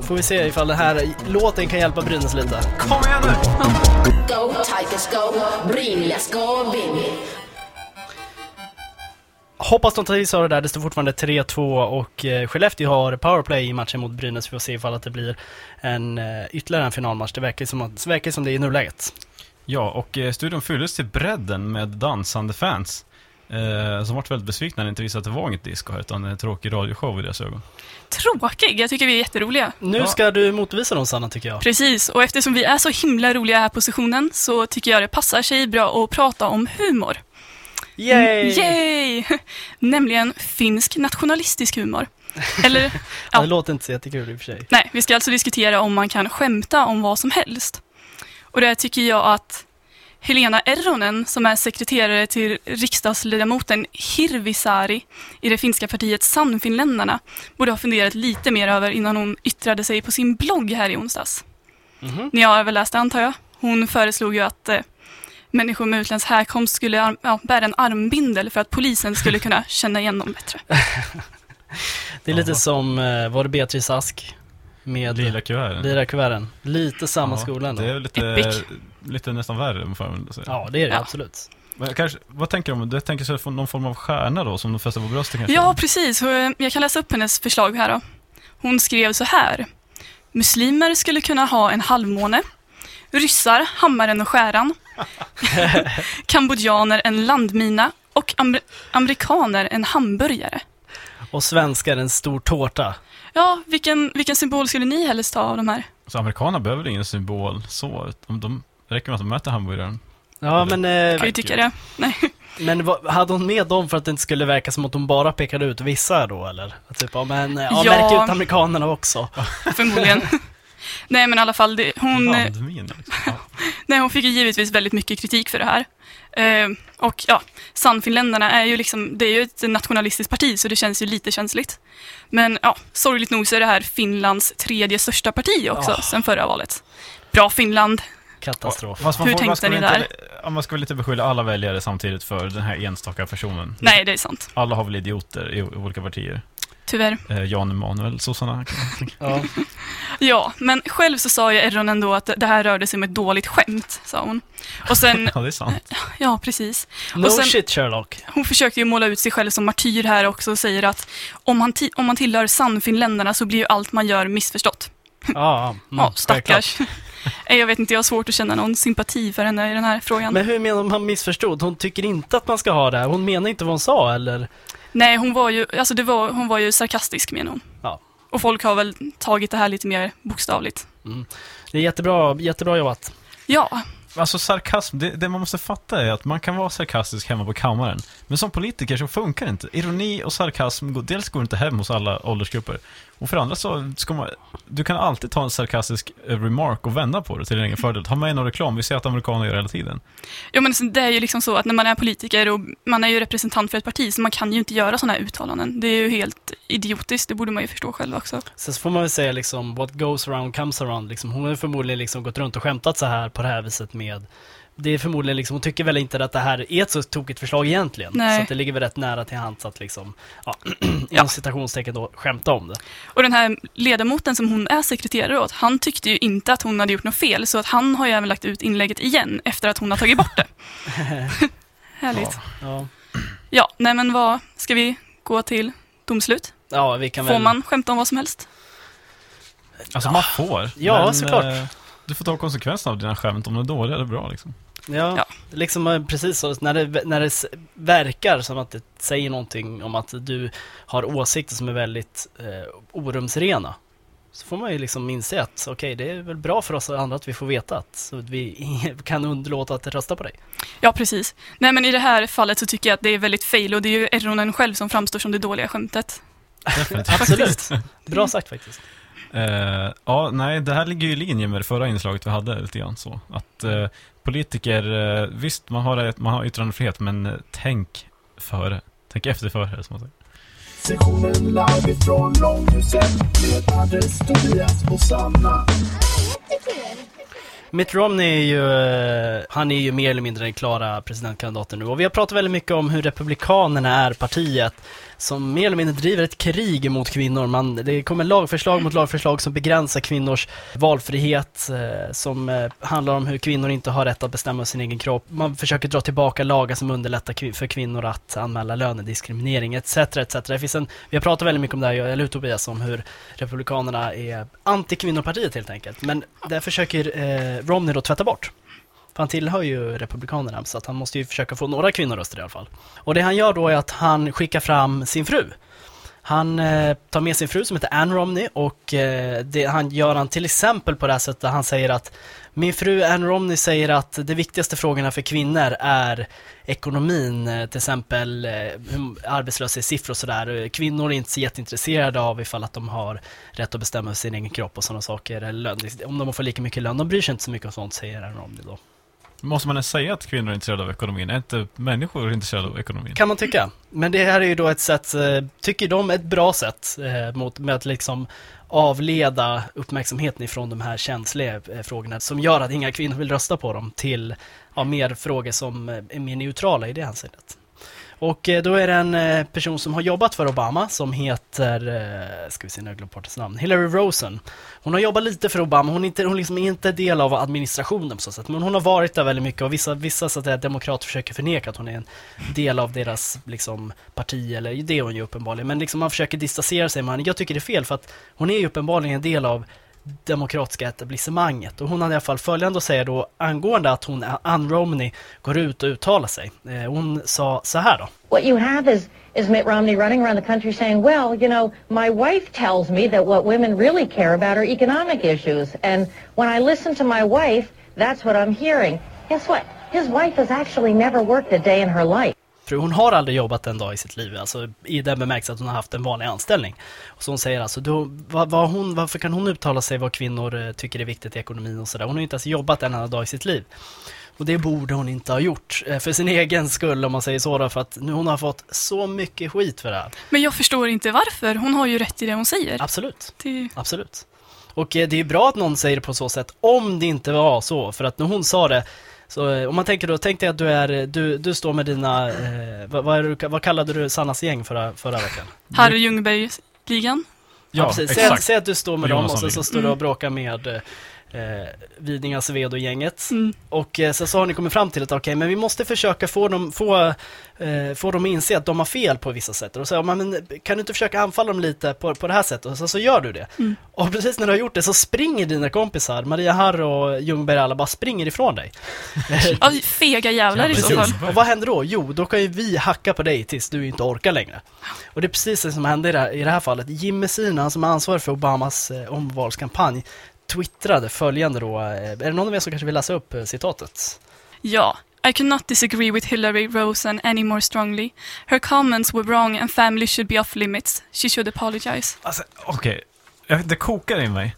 Får vi se ifall den här låten kan hjälpa Brynäs lite. Kom igen nu! Go fighters go. Let's go, baby. Hoppas de tar i sig av det där. Det står fortfarande 3-2 och eh, Skellefteå har powerplay i matchen mot Brynäs. Vi får se ifall att det blir en, eh, ytterligare en finalmatch. Det verkar som, det verkar som det är i nuläget. Ja, och eh, studion fylldes till bredden med dansande fans. Eh, som vart väldigt besvikna när det inte visade att det var inget disco här, utan en tråkig radioshow i deras ögon. Tråkig, jag tycker vi är jätteroliga. Nu ska du motbevisa dem Sanna, tycker jag. Precis, och eftersom vi är så himla roliga här på sessionen så tycker jag det passar sig bra att prata om humor. Yay! Yay! Nämligen finsk nationalistisk humor. Eller, Ja. Det låter inte så jättekul i och för sig. nej, vi ska alltså diskutera om man kan skämta om vad som helst. Och där tycker jag att Helena Erronen, som är sekreterare till riksdagsledamoten Hirvisaari i det finska partiet Sannfinländarna, borde ha funderat lite mer över innan hon yttrade sig på sin blogg här i onsdags. Mhm. Ni har väl läst det antar jag? Hon föreslog ju att eh, människor med utländsk härkomst skulle ja, bära en armbindel för att polisen skulle kunna känna igen dem bättre. Det är lite som, eh, var det Beatrice Ask? Med Lila kuverten. Lila kuverten. Lite samma Ja, skola ändå. Det är lite, Epic. lite nästan värre, får man väl säga. Ja, det är det Ja. absolut. Men kanske, vad tänker du om? Du tänker sig någon form av stjärna då, som de fäster på bröstet kanske? Ja, precis. Eh, Jag kan läsa upp hennes förslag här då. Hon skrev så här. Muslimer skulle kunna ha en halvmåne. Ryssar hammaren och skäran. Kambodjaner en landmina. Och amer- amerikaner en hamburgare. Och svenskar en stor tårta. Ja, vilken, vilken symbol skulle ni helst ta av de här? Så amerikanerna behöver ingen symbol så. De, räcker med att de möter hamburgaren. Ja, Eller- men... Eh, Kan ju tycka det. Nej. men vad, hade hon med dem för att det inte skulle verka som att hon bara pekade ut vissa då, eller? Att Typ, ja men, eh, ja, Ja. märk ut amerikanerna också. Förmodligen. Nej, men i alla fall, det, hon, liksom. Ja. nej, hon fick ju givetvis väldigt mycket kritik för det här. Eh, och ja, Sannfinländarna är ju liksom, det är ju ett nationalistiskt parti, så det känns ju lite känsligt. Men ja, sorgligt nog så är det här Finlands tredje största parti också, Ah. sen förra valet. Bra Finland. Katastrof. Man Hur tänkte ska ni väl där? Inte, man ska väl inte beskylla alla väljare samtidigt för den här enstaka personen. Nej, det är sant. Alla har väl idioter i olika partier. Tyvärr. Eh, Jan Emanuel, sossarna. Ja. Ja, men själv så sa ju Erron ändå att det här rörde sig om ett dåligt skämt, sa hon. Och sen, ja, det är sant. ja precis. No Och sen- shit Sherlock. Hon försökte ju måla ut sig själv som martyr här också och säger att om man, om man tillhör Sannfinländarna så blir ju allt man gör missförstått. Ja, ja. Mm, Ja, stackars. Nej, jag vet inte, jag har svårt att känna någon sympati för henne i den här frågan. Men hur menar man missförstod? Hon tycker inte att man ska ha det här. Hon menar inte vad hon sa, eller? Nej, hon var ju, alltså det var, hon var ju sarkastisk menar hon. Ja. Och folk har väl tagit det här lite mer bokstavligt. Det är jättebra, jättebra jobbat. Ja, Alltså sarkasm, det, det man måste fatta är att man kan vara sarkastisk hemma på kammaren. Men som politiker så funkar det inte. Ironi och sarkasm, går, dels går inte hem hos alla åldersgrupper. Och för andra så ska man, du kan alltid ta en sarkastisk remark och vända på det till din egen fördel. Ha med någon reklam, vi ser att amerikaner gör det hela tiden. ja men det är ju liksom så att när man är politiker och man är ju representant för ett parti så man kan ju inte göra sådana här uttalanden. Det är ju helt idiotiskt, det borde man ju förstå själv också. Sen så får man väl säga liksom, what goes around comes around. Liksom, hon har ju förmodligen liksom gått runt och skämtat så här på det här viset med det är förmodligen liksom, hon tycker väl inte att det här är ett så tokigt förslag egentligen. Nej. Så att det ligger väl rätt nära till hands att liksom, ja, inom citationstecken då, skämta om det. Och den här ledamoten som hon är sekreterare åt, han tyckte ju inte att hon hade gjort något fel, så att han har ju även lagt ut inlägget igen efter att hon har tagit bort det. Härligt. Ja. Ja, nej men vad, ska vi gå till domslut? ja vi kan Får väl... man skämta om vad som helst? Alltså man får. Ja, men, såklart. eh, du får ta konsekvenserna av dina skämt, om de är dåliga eller bra liksom. Ja, Ja. liksom eh, precis så. När det, när det verkar som att det säger någonting om att du har åsikter som är väldigt eh, orumsrena. Så får man ju liksom inse att okej, det är väl bra för oss andra att vi får veta att så att vi kan underlåta att rösta på dig. Ja, precis. Nej men i det här fallet så tycker jag att det är väldigt fail och det är ju Erronen själv som framstår som det dåliga skämtet. Absolut. Bra sagt faktiskt. Eh, ja, nej, det här ligger ju i linje med det förra inslaget vi hade lite grann så. Att eh, politiker, eh, visst man har, man har yttrandefrihet, men eh, tänk före. Tänk efter före, som man säger. Sessionen live ifrån Långhuset med Anders, Tobias och Sanna. Mitt Romney är ju, eh, han är ju mer eller mindre den klara presidentkandidaten nu och vi har pratat väldigt mycket om hur Republikanerna är partiet som mer eller mindre driver ett krig mot kvinnor. Man, det kommer lagförslag mot lagförslag som begränsar kvinnors valfrihet, eh, som eh, handlar om hur kvinnor inte har rätt att bestämma sin egen kropp. Man försöker dra tillbaka lagar som underlättar för kvinnor att anmäla lönediskriminering etc. etc. Det finns en, vi har pratat väldigt mycket om det här, jag- eller hur Tobias, om hur Republikanerna är anti-kvinnopartiet helt enkelt. Men det försöker eh, Romney då tvättar bort. För han tillhör ju Republikanerna, så att han måste ju försöka få några kvinnoröster i alla fall. Och det han gör då är att han skickar fram sin fru. Han eh, tar med sin fru som heter Ann Romney och eh, det han gör han till exempel på det här sättet, han säger att min fru Ann Romney säger att de viktigaste frågorna för kvinnor är ekonomin, eh, till exempel eh, arbetslöshetssiffror och sådär. Eh, kvinnor är inte så jätteintresserade av ifall att de har rätt att bestämma över sin egen kropp och sådana saker, eller lön. Om de får lika mycket lön, de bryr sig inte så mycket om sånt, säger Ann Romney då. Måste man ens säga att kvinnor är intresserade av ekonomin? Är inte människor intresserade av ekonomin? Kan man tycka. Men det här är ju då ett sätt, eh, tycker de, ett bra sätt eh, mot, med att liksom avleda uppmärksamheten ifrån de här känsliga eh, frågorna som gör att inga kvinnor vill rösta på dem till ja, mer frågor som är mer neutrala i det hänseendet. Och eh, då är det en eh, person som har jobbat för Obama som heter, eh, ska vi se nu har jag bort hennes namn, Hillary Rosen. Hon har jobbat lite för Obama, hon är inte, hon liksom är inte del av administrationen på så sätt, men hon har varit där väldigt mycket och vissa, vissa så att säga, demokrater försöker förneka att hon är en del av deras liksom, parti, eller det är hon ju uppenbarligen, men liksom man försöker distansera sig med henne. Jag tycker det är fel för att hon är ju uppenbarligen en del av demokratiska etablissemanget. Och hon hade i alla fall följande att säga då angående att hon, Ann Romney, går ut och uttalar sig. Eh, hon sa så här då. What you have is is Mitt Romney running around the country saying, "Well, you know, my wife tells me that what women really care about are economic issues, and when I listen to my wife, that's what I'm hearing." Guess what? His wife has actually never worked a day in her life. För hon har aldrig jobbat en dag i sitt liv, alltså i den bemärkelsen att hon har haft en vanlig anställning. Och så hon säger alltså, då, vad, vad hon, varför kan hon uttala sig vad kvinnor eh, tycker är viktigt i ekonomin och sådär? Hon har ju inte ens jobbat en enda dag i sitt liv. Och det borde hon inte ha gjort, eh, för sin egen skull om man säger så då, för att nu hon har fått så mycket skit för det här. Men jag förstår inte varför. Hon har ju rätt i det hon säger. Absolut. Det... Absolut. Och eh, det är bra att någon säger det på så sätt, om det inte var så. För att när hon sa det, så eh, om man tänker då, tänk dig att du är, du, du står med dina, eh, vad, vad, du, vad kallade du Sannas gäng förra, förra veckan? Harry Ljungberg-ligan. Ja, precis. Säg, säg att du står med Och dem och så, så står du och Mm. bråkar med eh, Vidingas ved och gänget. Mm. Och eh, så, så har ni kommit fram till att okej, men vi måste försöka få dem, få, eh, få dem att inse att de har fel på vissa sätt. Och så, men, men kan du inte försöka anfalla dem lite på, på det här sättet? Och så, så gör du det. Mm. Och precis när du har gjort det så springer dina kompisar, Maria Harr och Ljungberg alla bara springer ifrån dig. Ja, fega jävlar i så fall. Och vad händer då? Jo, då kan ju vi hacka på dig tills du inte orkar längre. Och det är precis det som hände i det här, i det här fallet. Jimmy Sina, som är ansvarig för Obamas eh, omvalskampanj, twittrade följande då. Eh, är det någon av er som kanske vill läsa upp eh, citatet? Ja. I cannot disagree with Hillary Rosen any more strongly. Her comments were wrong and family should be off limits. She should apologize. Alltså, okej. Jag- Det kokar i mig.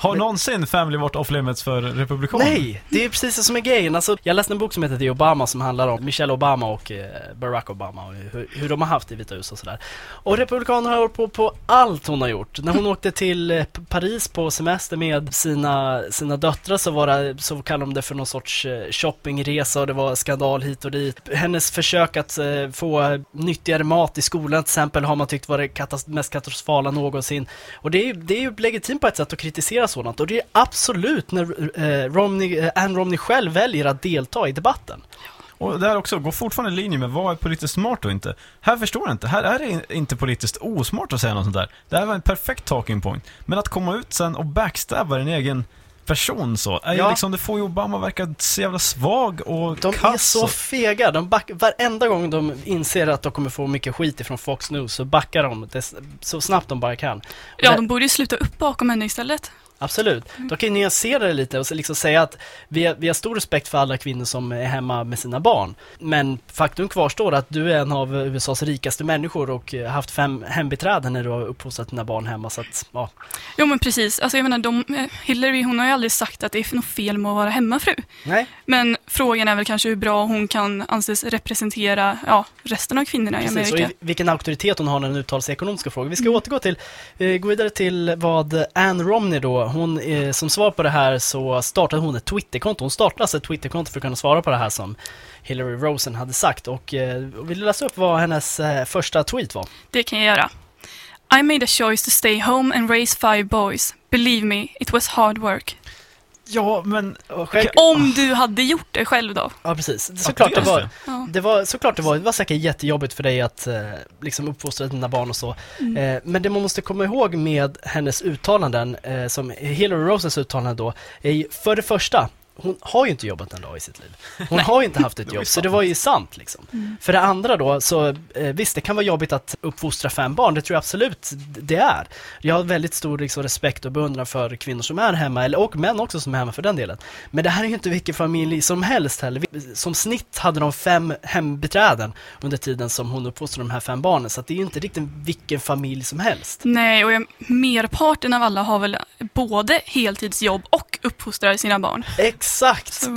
Har någonsin Family varit off limits för republikaner? Nej, det är precis det som är grejen. Alltså, jag läste en bok som heter The Obama som handlar om Michelle Obama och eh, Barack Obama och hur, hur de har haft i Vita huset och sådär. Och republikanerna har hållit på på allt hon har gjort. När hon åkte till eh, Paris på semester med sina, sina döttrar så var det, så kallade de det för någon sorts eh, shoppingresa och det var skandal hit och dit. Hennes försök att få nyttigare mat i skolan till exempel har man tyckt var det mest katastrofala någonsin. Och det är, ju- det är ju legitimt på ett sätt att kritisera sådant och det är absolut när eh, Romney, eh, Ann Romney själv väljer att delta i debatten. Och det här också, går fortfarande i linje med vad är politiskt smart och inte. Här förstår jag inte. Här är det in- inte politiskt osmart att säga något sånt där. Det här var en perfekt talking point. Men att komma ut sen och backstabba din egen person så, är Ja. liksom, det får ju Obama verka så jävla svag och De är kass. så och- fega. De back, varenda gång de inser att de kommer få mycket skit ifrån Fox News så backar de det, så snabbt de bara kan. Och Ja, det- de borde ju sluta upp bakom henne istället. Absolut. De kan ju nyansera det lite och liksom säga att vi har, vi har stor respekt för alla kvinnor som är hemma med sina barn. Men faktum kvarstår att du är en av USAs rikaste människor och eh, haft fem hembiträden när du har uppfostrat dina barn hemma. Så att, ja. Jo men precis, alltså jag menar de, Hillary hon har ju aldrig sagt att det är något fel med att vara hemmafru. Nej. Men frågan är väl kanske hur bra hon kan anses representera ja, resten av kvinnorna i Precis, och Amerika. i, vilken auktoritet hon har när hon uttalar sig i ekonomiska frågor. Vi ska återgå till, eh, gå vidare till vad Ann Romney då, hon, eh, som svar på det här så startade hon ett Twitterkonto. Hon startade alltså ett Twitterkonto för att kunna svara på det här som Hillary Rosen hade sagt. Och eh, vill du läsa upp vad hennes eh, första tweet var? Det kan jag göra. I made a choice to stay home and raise five boys. Believe me, it was hard work. Ja, men... Om du hade gjort det själv då? Ja, precis. Såklart det var, det. Var, såklart det var, det var säkert jättejobbigt för dig att eh, liksom uppfostra dina barn och så. Mm. Eh, men det man måste komma ihåg med hennes uttalanden, eh, som Hillary Rosens uttalanden då, är för det första, hon har ju inte jobbat en dag i sitt liv. Hon har ju inte haft ett jobb, så det var ju sant liksom. Mm. För det andra då, så eh, visst det kan vara jobbigt att uppfostra fem barn, det tror jag absolut det är. Jag har väldigt stor liksom, respekt och beundran för kvinnor som är hemma, eller, och män också som är hemma för den delen. Men det här är ju inte vilken familj som helst heller. Som snitt hade de fem hembiträden under tiden som hon uppfostrade de här fem barnen, så att det är ju inte riktigt vilken familj som helst. Nej, och jag, merparten av alla har väl både heltidsjobb och uppfostrar sina barn. Exakt,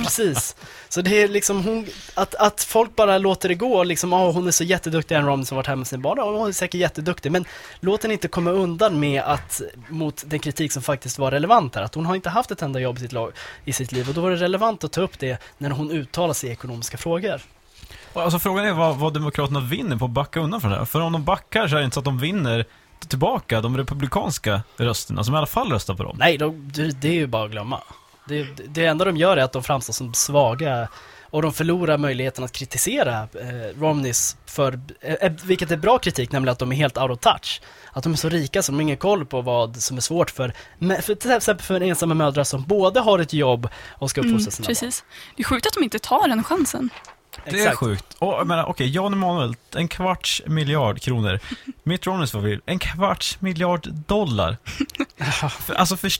precis. Så det är liksom hon, att, att folk bara låter det gå, liksom, oh, hon är så jätteduktig, Ann Robinson som varit hemma med sina barn, ja, hon är säkert jätteduktig, men låt henne inte komma undan med att, mot den kritik som faktiskt var relevant här, att hon har inte haft ett enda jobb i sitt, lag, i sitt liv, och då var det relevant att ta upp det när hon uttalar sig i ekonomiska frågor. Alltså frågan är vad, vad Demokraterna vinner på att backa undan från det här. För om de backar så är det inte så att de vinner tillbaka de republikanska rösterna, som i alla fall röstar på dem. Nej, de, det, det är ju bara att glömma. Det, det enda de gör är att de framstår som svaga och de förlorar möjligheten att kritisera eh, Romneys för, eh, vilket är bra kritik, nämligen att de är helt out of touch. Att de är så rika så de har ingen koll på vad som är svårt för, för till exempel för ensamma mödrar som både har ett jobb och ska uppfostra Mm, sina precis. Det är sjukt att de inte tar den chansen. Det är Exakt. sjukt. Och, jag menar, okej, Jan Emanuel, en kvarts miljard kronor. Mitt Romneys vad vill, en kvarts miljard dollar. för, alltså, för,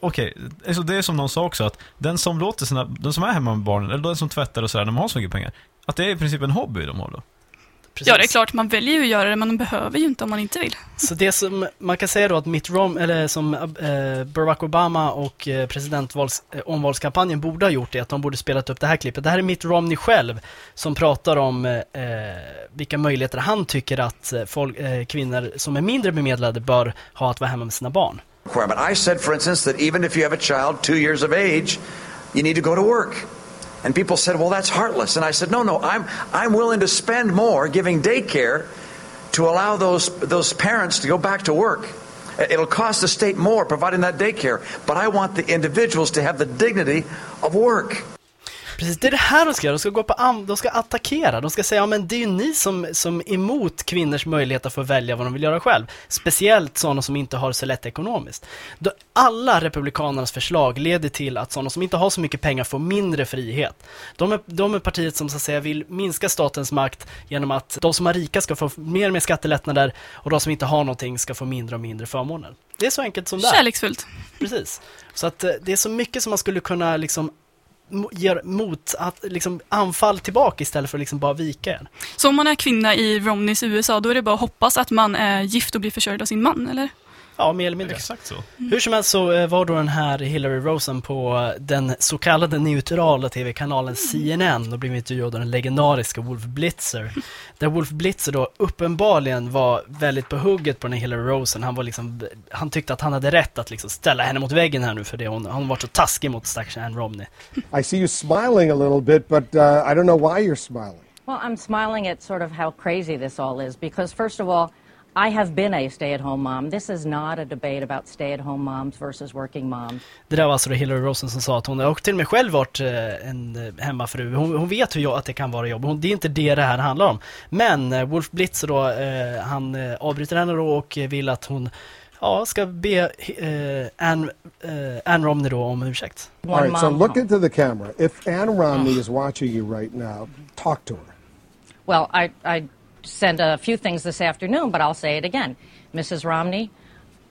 okej, alltså det är som någon sa också, att den som låter sina, den som är hemma med barnen, eller den som tvättar och sådär, när man har så mycket pengar, att det är i princip en hobby de har då. Precis. Ja, det är klart, man väljer ju att göra det, men man behöver ju inte om man inte vill. Så det som man kan säga då att Mitt Rom, eller som eh, Barack Obama och eh, presidentvals, eh, omvalskampanjen borde ha gjort är att de borde spelat upp det här klippet. Det här är Mitt Romney själv som pratar om eh, vilka möjligheter han tycker att eh, folk, eh, kvinnor som är mindre bemedlade bör ha att vara hemma med sina barn. Requirement. I said, for instance, that even if you have a child two years of age, you need to go to work. And people said, well, that's heartless. And I said, no, no, I'm, I'm willing to spend more giving daycare to allow those, those parents to go back to work. It'll cost the state more providing that daycare, but I want the individuals to have the dignity of work. Precis, det är det här de ska göra. De ska gå på de ska attackera. De ska säga, ja men det är ju ni som, som är emot kvinnors möjlighet att få välja vad de vill göra själv. Speciellt sådana som inte har så lätt ekonomiskt. Då, alla republikanernas förslag leder till att sådana som inte har så mycket pengar får mindre frihet. De är, de är partiet som så att säga vill minska statens makt genom att de som är rika ska få mer och mer skattelättnader och de som inte har någonting ska få mindre och mindre förmåner. Det är så enkelt som det är. Kärleksfullt. Precis. Så att eh, det är så mycket som man skulle kunna liksom ger mot, att liksom anfall tillbaka istället för att liksom bara vika en. Så om man är kvinna i Romneys USA, då är det bara att hoppas att man är gift och blir försörjd av sin man, eller? Ja, mer eller mindre. Exakt så. Hur som helst så eh, var då den här Hillary Rosen på eh, den så kallade neutrala tv-kanalen CNN och blev intervjuad av den legendariska Wolf Blitzer. Där Wolf Blitzer då uppenbarligen var väldigt på hugget på den här Hillary Rosen. Han var liksom, han tyckte att han hade rätt att liksom ställa henne mot väggen här nu för det. Hon, hon var så taskig mot stackars Ann Romney. I see you smiling a little bit, but uh, I don't know why you're smiling. Well, I'm smiling at sort of how crazy this all is because, first of all, I have been a stay at home mom. This is not a debate about stay at home moms versus working moms. Det där var alltså det Hillary Rosen som sa att hon, och till och med själv varit eh, en eh, hemmafru. Hon, hon vet hur jag, att det kan vara jobb. Hon, det är inte det det här handlar om. Men eh, Wolf Blitzer då, eh, han avbryter henne då och vill att hon ja, ska be eh, Ann, eh, Ann Romney då om ursäkt. All right, so look into the camera. If Ann Romney is watching you right now, talk to her. Well, I, I sent a few things this afternoon, but I'll say it again. Mrs. Romney,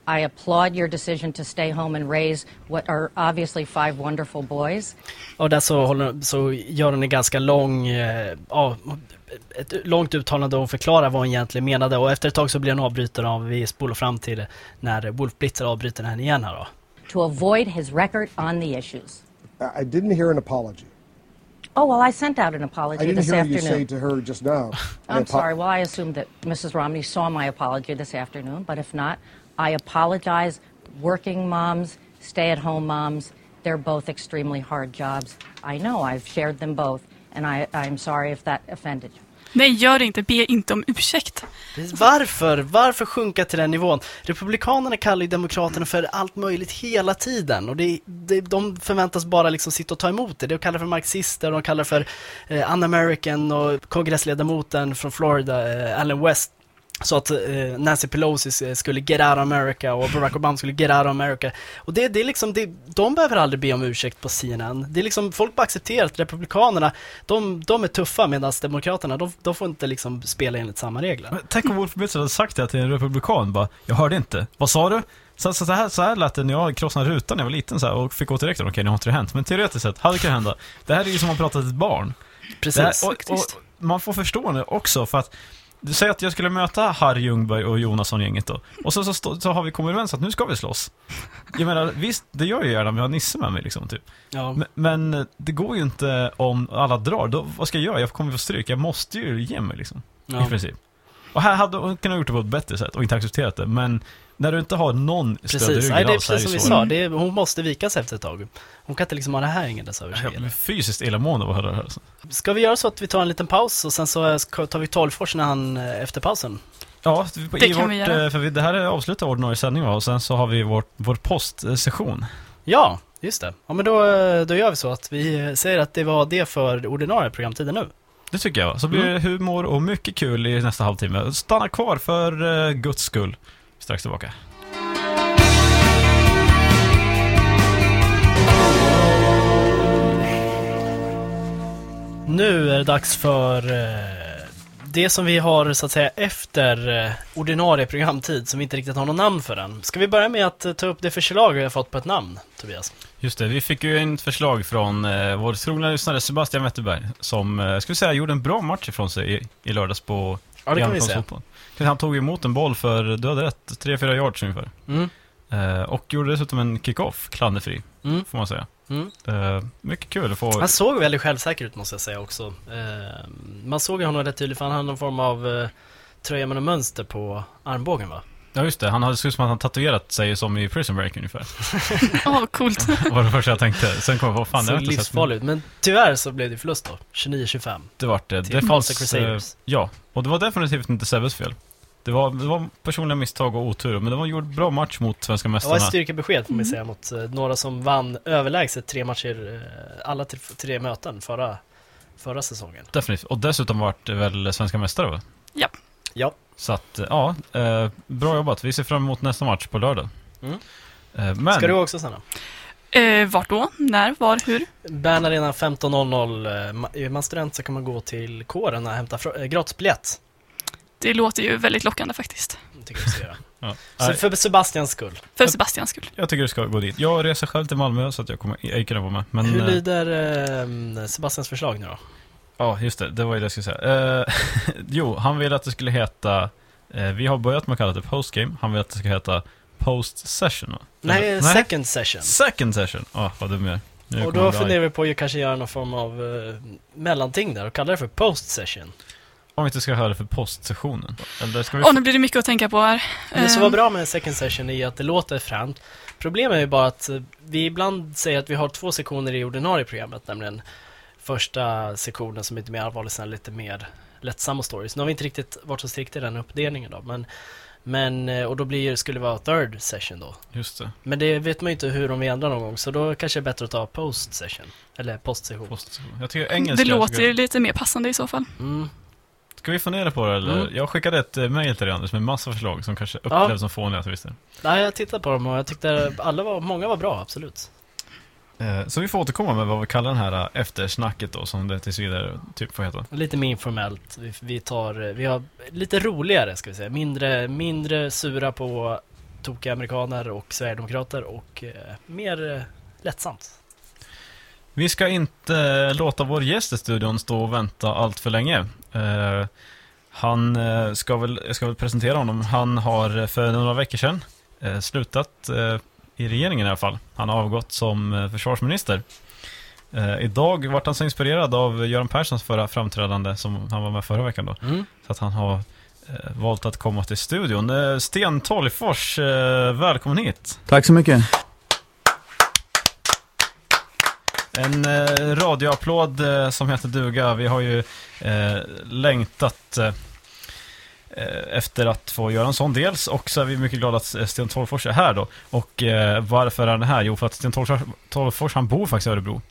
I applaud your decision to stay home and raise what are obviously five wonderful boys. Och där så, håller, så gör hon en ganska lång, eh, ja, ett långt uttalande och förklarar vad hon egentligen menade och efter ett tag så blir hon avbruten av, vi spolar fram till när Wolf Blitzer avbryter henne igen här då. To avoid his record on the issues. I didn't hear an apology. Oh, well, I sent out an apology I didn't this hear you say to her just now. I'm sorry. Well, I assumed that Mrs. Romney saw my apology this afternoon, but if not, I apologize. Working moms stay at home moms. They're both extremely hard jobs. I know, I've shared them both, and I, I'm sorry if that offended you. Nej, gör det inte. Be inte om ursäkt. Varför? Varför sjunka till den nivån? Republikanerna kallar ju Demokraterna för allt möjligt hela tiden och det, det, de förväntas bara liksom sitta och ta emot det. De kallar för marxister, de kallar för eh, un-American och kongressledamoten från Florida, eh, Allen West, så att eh, Nancy Pelosi skulle get out of America och Barack Obama skulle get out of America. Och det, det är liksom, det, de behöver aldrig be om ursäkt på CNN. Det är liksom, folk bara accepterar att Republikanerna, de, de är tuffa medan Demokraterna, de, de får inte liksom spela enligt samma regler. Men tänk om Wolf Blitzer hade sagt det till en republikan bara, jag hörde inte. Vad sa du? Så, så, så, här, så här lät det när jag krossade rutan när jag var liten så här, och fick gå till rektorn. Okej, nu har inte det hänt. Men teoretiskt sett, hade det kunnat hända. Det här är ju som att prata till ett barn. Precis. Här, och, och, man får förstå det också för att du säger att jag skulle möta Harry Ljungberg och Jonasson-gänget då. Och så, så, så, har vi kommit överens att nu ska vi slåss. Jag menar, visst, det gör jag gärna om jag har Nisse med mig liksom, typ. Ja. Men, men det går ju inte om alla drar. Då, vad ska jag göra? Jag kommer få stryk. Jag måste ju ge mig liksom. Ja. I princip. Och här hade hon kunnat gjort det på ett bättre sätt och inte accepterat det. Men när du inte har någon stöd i Precis, ryggen Nej, det är precis som vi sa, det är, hon måste vika sig efter ett tag. Hon kan inte liksom ha det här hängandes över sig. Jag blir fysiskt illamående av att höra det här. Alltså. Ska vi göra så att vi tar en liten paus och sen så ska- tar vi Tolgfors när han, eh, efter pausen? Ja, Det i kan vårt, vi göra. eh, För vi, det här är avslutat ordinarie sändning va? Och sen så har vi vår, vår postsession. Ja, just det. Ja men då, eh, då gör vi så att vi eh, säger att det var det för ordinarie programtiden nu. Det tycker jag. Så blir Mm. det humor och mycket kul i nästa halvtimme. Stanna kvar för uh, guds skull. Strax tillbaka. Nu är det dags för eh, det som vi har så att säga efter eh, ordinarie programtid som vi inte riktigt har något namn för än. Ska vi börja med att eh, ta upp det förslag vi har fått på ett namn, Tobias? Just det, vi fick ju ett förslag från vår trogna lyssnare Sebastian Wetterberg. Som, ska vi säga, gjorde en bra match ifrån sig i, i lördags på Ja, det kan vi säga. fotboll. Han tog emot en boll för, du hade rätt, 3-4 yards ungefär. Mm. Eh, och gjorde dessutom en kick-off, klanderfri, Mm. får man säga. Mm. Eh, mycket kul att få... Han såg väldigt självsäker ut måste jag säga också. Eh, man såg ju honom rätt tydligt för han hade någon form av eh, tröja med något mönster på armbågen va? Ja just det, han hade såg ut som att han tatuerat sig som i Prison Break ungefär. Åh, coolt. var det första jag tänkte. Sen kom jag på, fan, det Såg har jag inte livsfarligt. Men tyvärr så blev det förlust då. 29-25. Det vart det. Det fanns, eh, ja, och det var definitivt inte Sebbes fel. Det var, det var personliga misstag och otur, men det var gjort bra match mot svenska Det var mästarna. ett styrkebesked får man säga mot eh, några som vann överlägset tre matcher, eh, alla tre möten förra, förra säsongen. Definitivt. Och dessutom vart det väl svenska mästare va? Ja. Ja. Så att, eh, ja, eh, bra jobbat. Vi ser fram emot nästa match på lördag. Mm. Eh, men... Ska du också Sanna? Eh, vart då? När? Var? Hur? Bern Arena 15.00. eh, ma- Är man student så kan man gå till kåren och hämta gratisbiljett. Det låter ju väldigt lockande faktiskt. Tycker jag ska göra. Ja. Så för Sebastians skull. För Sebastians skull. Jag tycker du ska gå dit. Jag reser själv till Malmö så att jag kommer ej kunna vara med. Men, Hur eh, lyder eh, Sebastians förslag nu då? Ja, just det. Det var ju det jag skulle säga. Eh, jo, han vill att det skulle heta... Eh, vi har börjat med att kalla det postgame. Han vill att det ska heta post session. va? Nej, Eller- second session. Second session! Ja, vad dum jag är. Nu och då jag funderar vi på att kanske göra någon form av eh, mellanting där och kalla det för post session. Om vi inte ska höra det för postsessionen. Eller ska vi... Åh, nu blir det mycket att tänka på här. Det som var bra med second session är att det låter fränt. Problemet är ju bara att eh, vi ibland säger att vi har två sektioner i ordinarie programmet, nämligen första sektionen som är lite mer allvarlig, sen lite mer lättsamma stories. Nu har vi inte riktigt varit så strikta i den uppdelningen då, men, men eh, och då blir, skulle det vara third session då. Just det. Men det vet man ju inte hur de vi ändrar någon gång, så då kanske det är bättre att ta post session. Eller postsession. Postsession. Jag tycker engelska... det låter ju lite mer passande i så fall. Mm. Ska vi fundera på det eller? Mm. Jag skickade ett eh, mail till dig Anders med massa förslag som kanske upplevs som fåniga till viss del. Nej, jag tittade på dem och jag tyckte alla var, många var bra, absolut. Eh, Så vi får återkomma med vad vi kallar den här eh, eftersnacket då, som det tills vidare typ får heta. Lite mer informellt. Vi, vi tar, vi har lite roligare ska vi säga. Mindre, mindre sura på tokiga amerikaner och sverigedemokrater och eh, mer lättsamt. Vi ska inte låta vår gäst i studion stå och vänta allt för länge. Eh, han eh, ska väl, jag ska väl presentera honom. Han har för några veckor sedan eh, slutat eh, i regeringen i alla fall. Han har avgått som eh, försvarsminister. Eh, idag vart han så inspirerad av Göran Perssons förra framträdande som han var med förra veckan då. Mm. Så att han har eh, valt att komma till studion. Eh, Sten Tolgfors, eh, välkommen hit. Tack så mycket. En eh, radioapplåd eh, som heter duga. Vi har ju eh, längtat eh, eh, efter att få göra en sån dels och så är vi mycket glada att eh, Sten Tolgfors är här då. Och eh, varför är han här? Jo, för att Sten Tolgfors, Tolgfors han bor faktiskt i Örebro.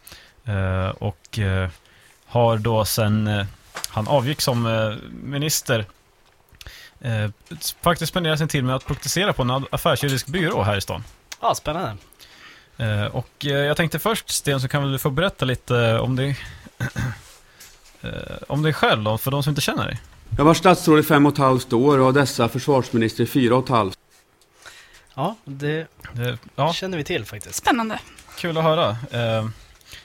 Eh, och eh, har då sen eh, han avgick som eh, minister eh, faktiskt spenderat sin tid med att praktisera på en affärsjuridisk byrå här i stan. Ja, spännande. Eh, och eh, jag tänkte först, Sten, så kan väl du få berätta lite om dig, eh, om dig själv då, för de som inte känner dig. Jag var statsråd i fem och ett halvt år och dessa försvarsminister i fyra och ett halvt. Ja, det ja. känner vi till faktiskt. Spännande. Kul att höra.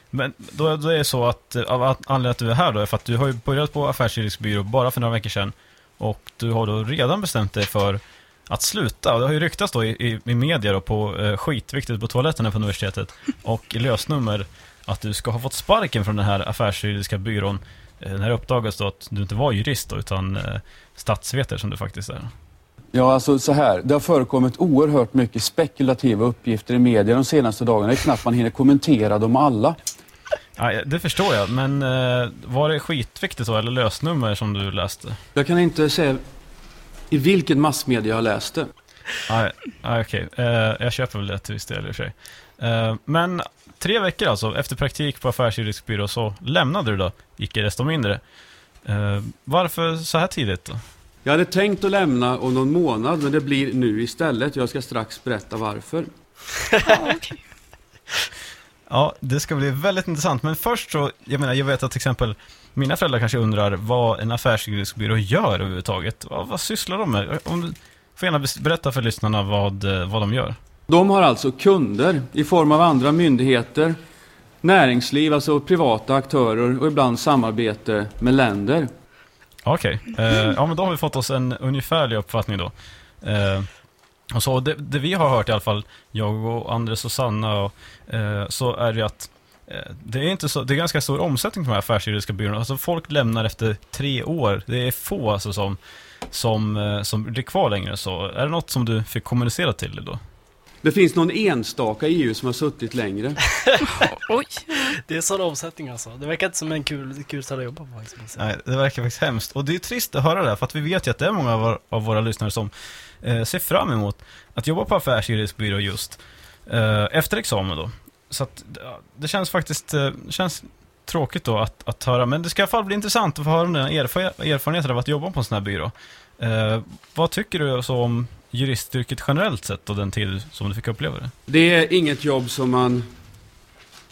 Men då, då är det så att av anledningen att du är här då är för att du har ju börjat på affärsjuridisk byrå bara för några veckor sedan och du har då redan bestämt dig för att sluta. Det har ju ryktats då i, i, i media då på eh, skitviktigt på toaletterna på universitetet och lösnummer att du ska ha fått sparken från den här affärsjuridiska byrån eh, när det uppdagades då att du inte var jurist då, utan eh, statsvetare som du faktiskt är. Ja, alltså så här. Det har förekommit oerhört mycket spekulativa uppgifter i media de senaste dagarna. Det är knappt man hinner kommentera dem alla. Ja, det förstår jag, men eh, var det skitviktigt då, eller lösnummer som du läste? Jag kan inte säga i vilken massmedia jag har läst det. Nej, nej, okej. Eh, jag köper väl det till viss del i och för sig. Eh, men tre veckor alltså, efter praktik på affärsjuridisk byrå så lämnade du då, icke desto mindre. Eh, varför så här tidigt då? Jag hade tänkt att lämna om någon månad, men det blir nu istället. Jag ska strax berätta varför. Ja, det ska bli väldigt intressant. Men först så, jag menar, jag vet att till exempel mina föräldrar kanske undrar vad en affärsjuridisk gör överhuvudtaget. Vad, vad sysslar de med? Om du får gärna berätta för lyssnarna vad, eh, vad de gör. De har alltså kunder i form av andra myndigheter, näringsliv, alltså privata aktörer och ibland samarbete med länder. Okej, eh, ja men då har vi fått oss en ungefärlig uppfattning då. Eh, och så det, det vi har hört i alla fall, jag och Andres och Sanna, och, eh, så är det att det är, inte så, det är ganska stor omsättning på de här affärsjuridiska byråerna. Alltså folk lämnar efter tre år. Det är få alltså som, som, eh, som blir kvar längre. Så är det något som du fick kommunicera till dig då? Det finns någon enstaka i EU som har suttit längre. Oj. Det är sån omsättning alltså. Det verkar inte som en kul, kul ställe att jobba på faktiskt. Nej, det verkar faktiskt hemskt. Och det är trist att höra det, här, för att vi vet ju att det är många av våra, av våra lyssnare som eh, ser fram emot att jobba på affärsjuridisk byrå just eh, efter examen då. Så att det känns faktiskt eh, det känns tråkigt då att, att höra, men det ska i alla fall bli intressant att få höra om dina erfa- erfarenheter av att jobba på en sån här byrå. Eh, vad tycker du så om juristyrket generellt sett och den tid som du fick uppleva det? Det är inget jobb som man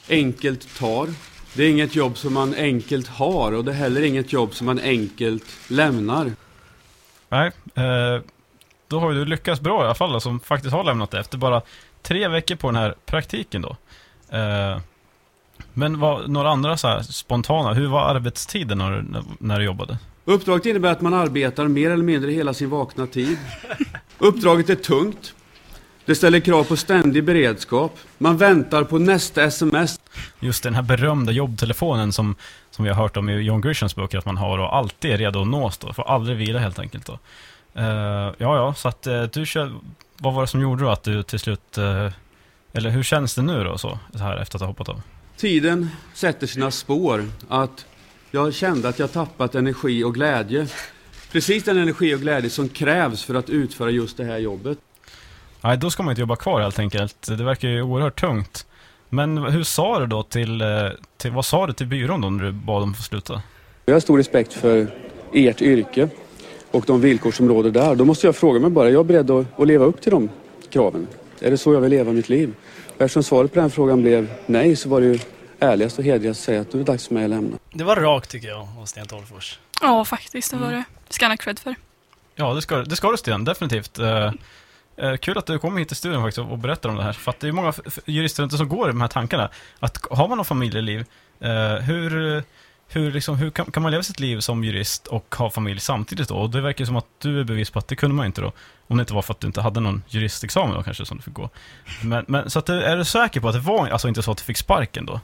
enkelt tar. Det är inget jobb som man enkelt har och det är heller inget jobb som man enkelt lämnar. Nej, eh, då har ju du lyckats bra i alla fall, som faktiskt har lämnat det efter bara tre veckor på den här praktiken då. Eh, men vad, några andra så här spontana, hur var arbetstiden när, du- när, du jobbade? Uppdraget innebär att man arbetar mer eller mindre hela sin vakna tid. Uppdraget är tungt. Det ställer krav på ständig beredskap. Man väntar på nästa sms. Just den här berömda jobbtelefonen som, som vi har hört om i John Grishams böcker, att man har och alltid är redo att nås då, får aldrig vila helt enkelt då. Eh, ja, ja, så att eh, du kör, vad var det som gjorde då att du till slut, eh, eller hur känns det nu då så, så här efter att ha hoppat av? Tiden sätter sina spår. Att jag kände att jag tappat energi och glädje. Precis den energi och glädje som krävs för att utföra just det här jobbet. Nej, då ska man inte jobba kvar helt enkelt. Det verkar ju oerhört tungt. Men hur sa du då till, eh, till vad sa du till byrån då när du bad dem få sluta? Jag har stor respekt för ert yrke och de villkor som råder där. Då måste jag fråga mig bara, är jag beredd att, att leva upp till de kraven? Är det så jag vill leva mitt liv? Och Eftersom svaret på den frågan blev nej så var det ju ärligast och hederligast att säga att nu är det dags för mig att lämna. Det var rakt tycker jag av Sten Tolgfors. Ja, faktiskt. Det var det. Det ska han ha cred för. Ja, det ska, det ska du Sten, definitivt. Eh, eh, kul att du kom hit till studion faktiskt och och berättar om det här. För att det är många jurister som går i de här tankarna. Att har man något familjeliv, eh, hur, hur, liksom, hur kan, kan man leva sitt liv som jurist och ha familj samtidigt då? Och det verkar som att du är bevis på att det kunde man inte då. Om det inte var för att du inte hade någon juristexamen då kanske som du fick gå. Men, men så att, du- är du säker på att det var alltså inte så att du fick sparken då?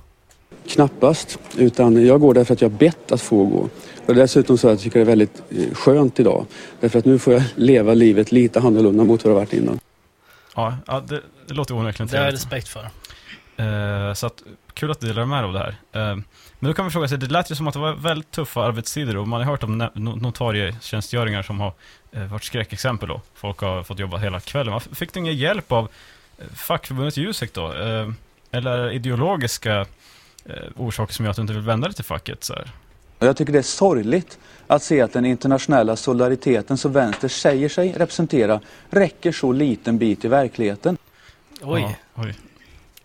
Knappast, utan jag går därför att jag bett att få gå. Och dessutom så att jag tycker det är väldigt eh, skönt idag. Därför att nu får jag leva livet lite annorlunda mot vad det har varit innan. Ja, ja det, det låter onekligen Det har jag trevligt. respekt för. Eh, så att, kul att du delar med dig av det här. Eh, men då kan man fråga sig, det lät ju som att det var väldigt tuffa arbetstider och man har hört om notarietjänstgöringar som har eh, varit skräckexempel då. Folk har fått jobba hela kvällen. Fick du ingen hjälp av eh, fackförbundet Jusek då? Eh, eller ideologiska eh, orsaker som gör att du inte vill vända dig till facket? Så här? Jag tycker det är sorgligt att se att den internationella solidariteten som vänster säger sig representera räcker så liten bit i verkligheten. Oj. Ja, oj.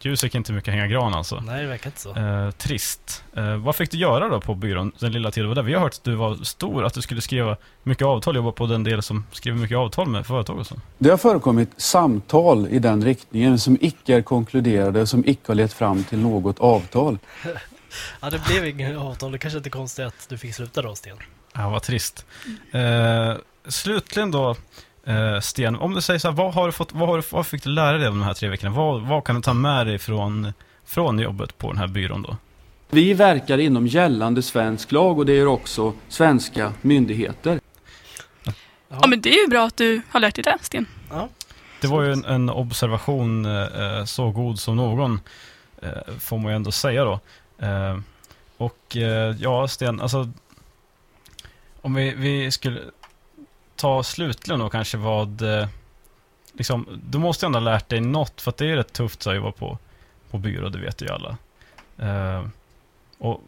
Är inte mycket hänga gran alltså. Nej, det verkar inte så. Eh, trist. Eh, vad fick du göra då på byrån den lilla tiden du var där? Vi har hört att du var stor, att du skulle skriva mycket avtal, jobba på den del som skriver mycket avtal med företag och så. Det har förekommit samtal i den riktningen som icke är konkluderade, som icke har lett fram till något avtal. Ja, det blev inget avtal. Det kanske inte är konstigt att du fick sluta då, Sten. Ja, vad trist. Eh, slutligen då, eh, Sten, om du säger så här, vad, har du fått, vad, har du, vad fick du lära dig av de här tre veckorna? Vad, vad kan du ta med dig från, från jobbet på den här byrån då? Vi verkar inom gällande svensk lag och det gör också svenska myndigheter. Ja, men det är ju bra att du har lärt dig det, Sten. Ja. Det var ju en, en observation eh, så god som någon, eh, får man ju ändå säga då. Eh, och eh, ja, Sten, alltså om vi, vi skulle ta slutligen då kanske vad, eh, liksom, du måste ändå ha lärt dig något, för att det är rätt tufft så att jobba på, på byrå, det vet ju alla. Uh, och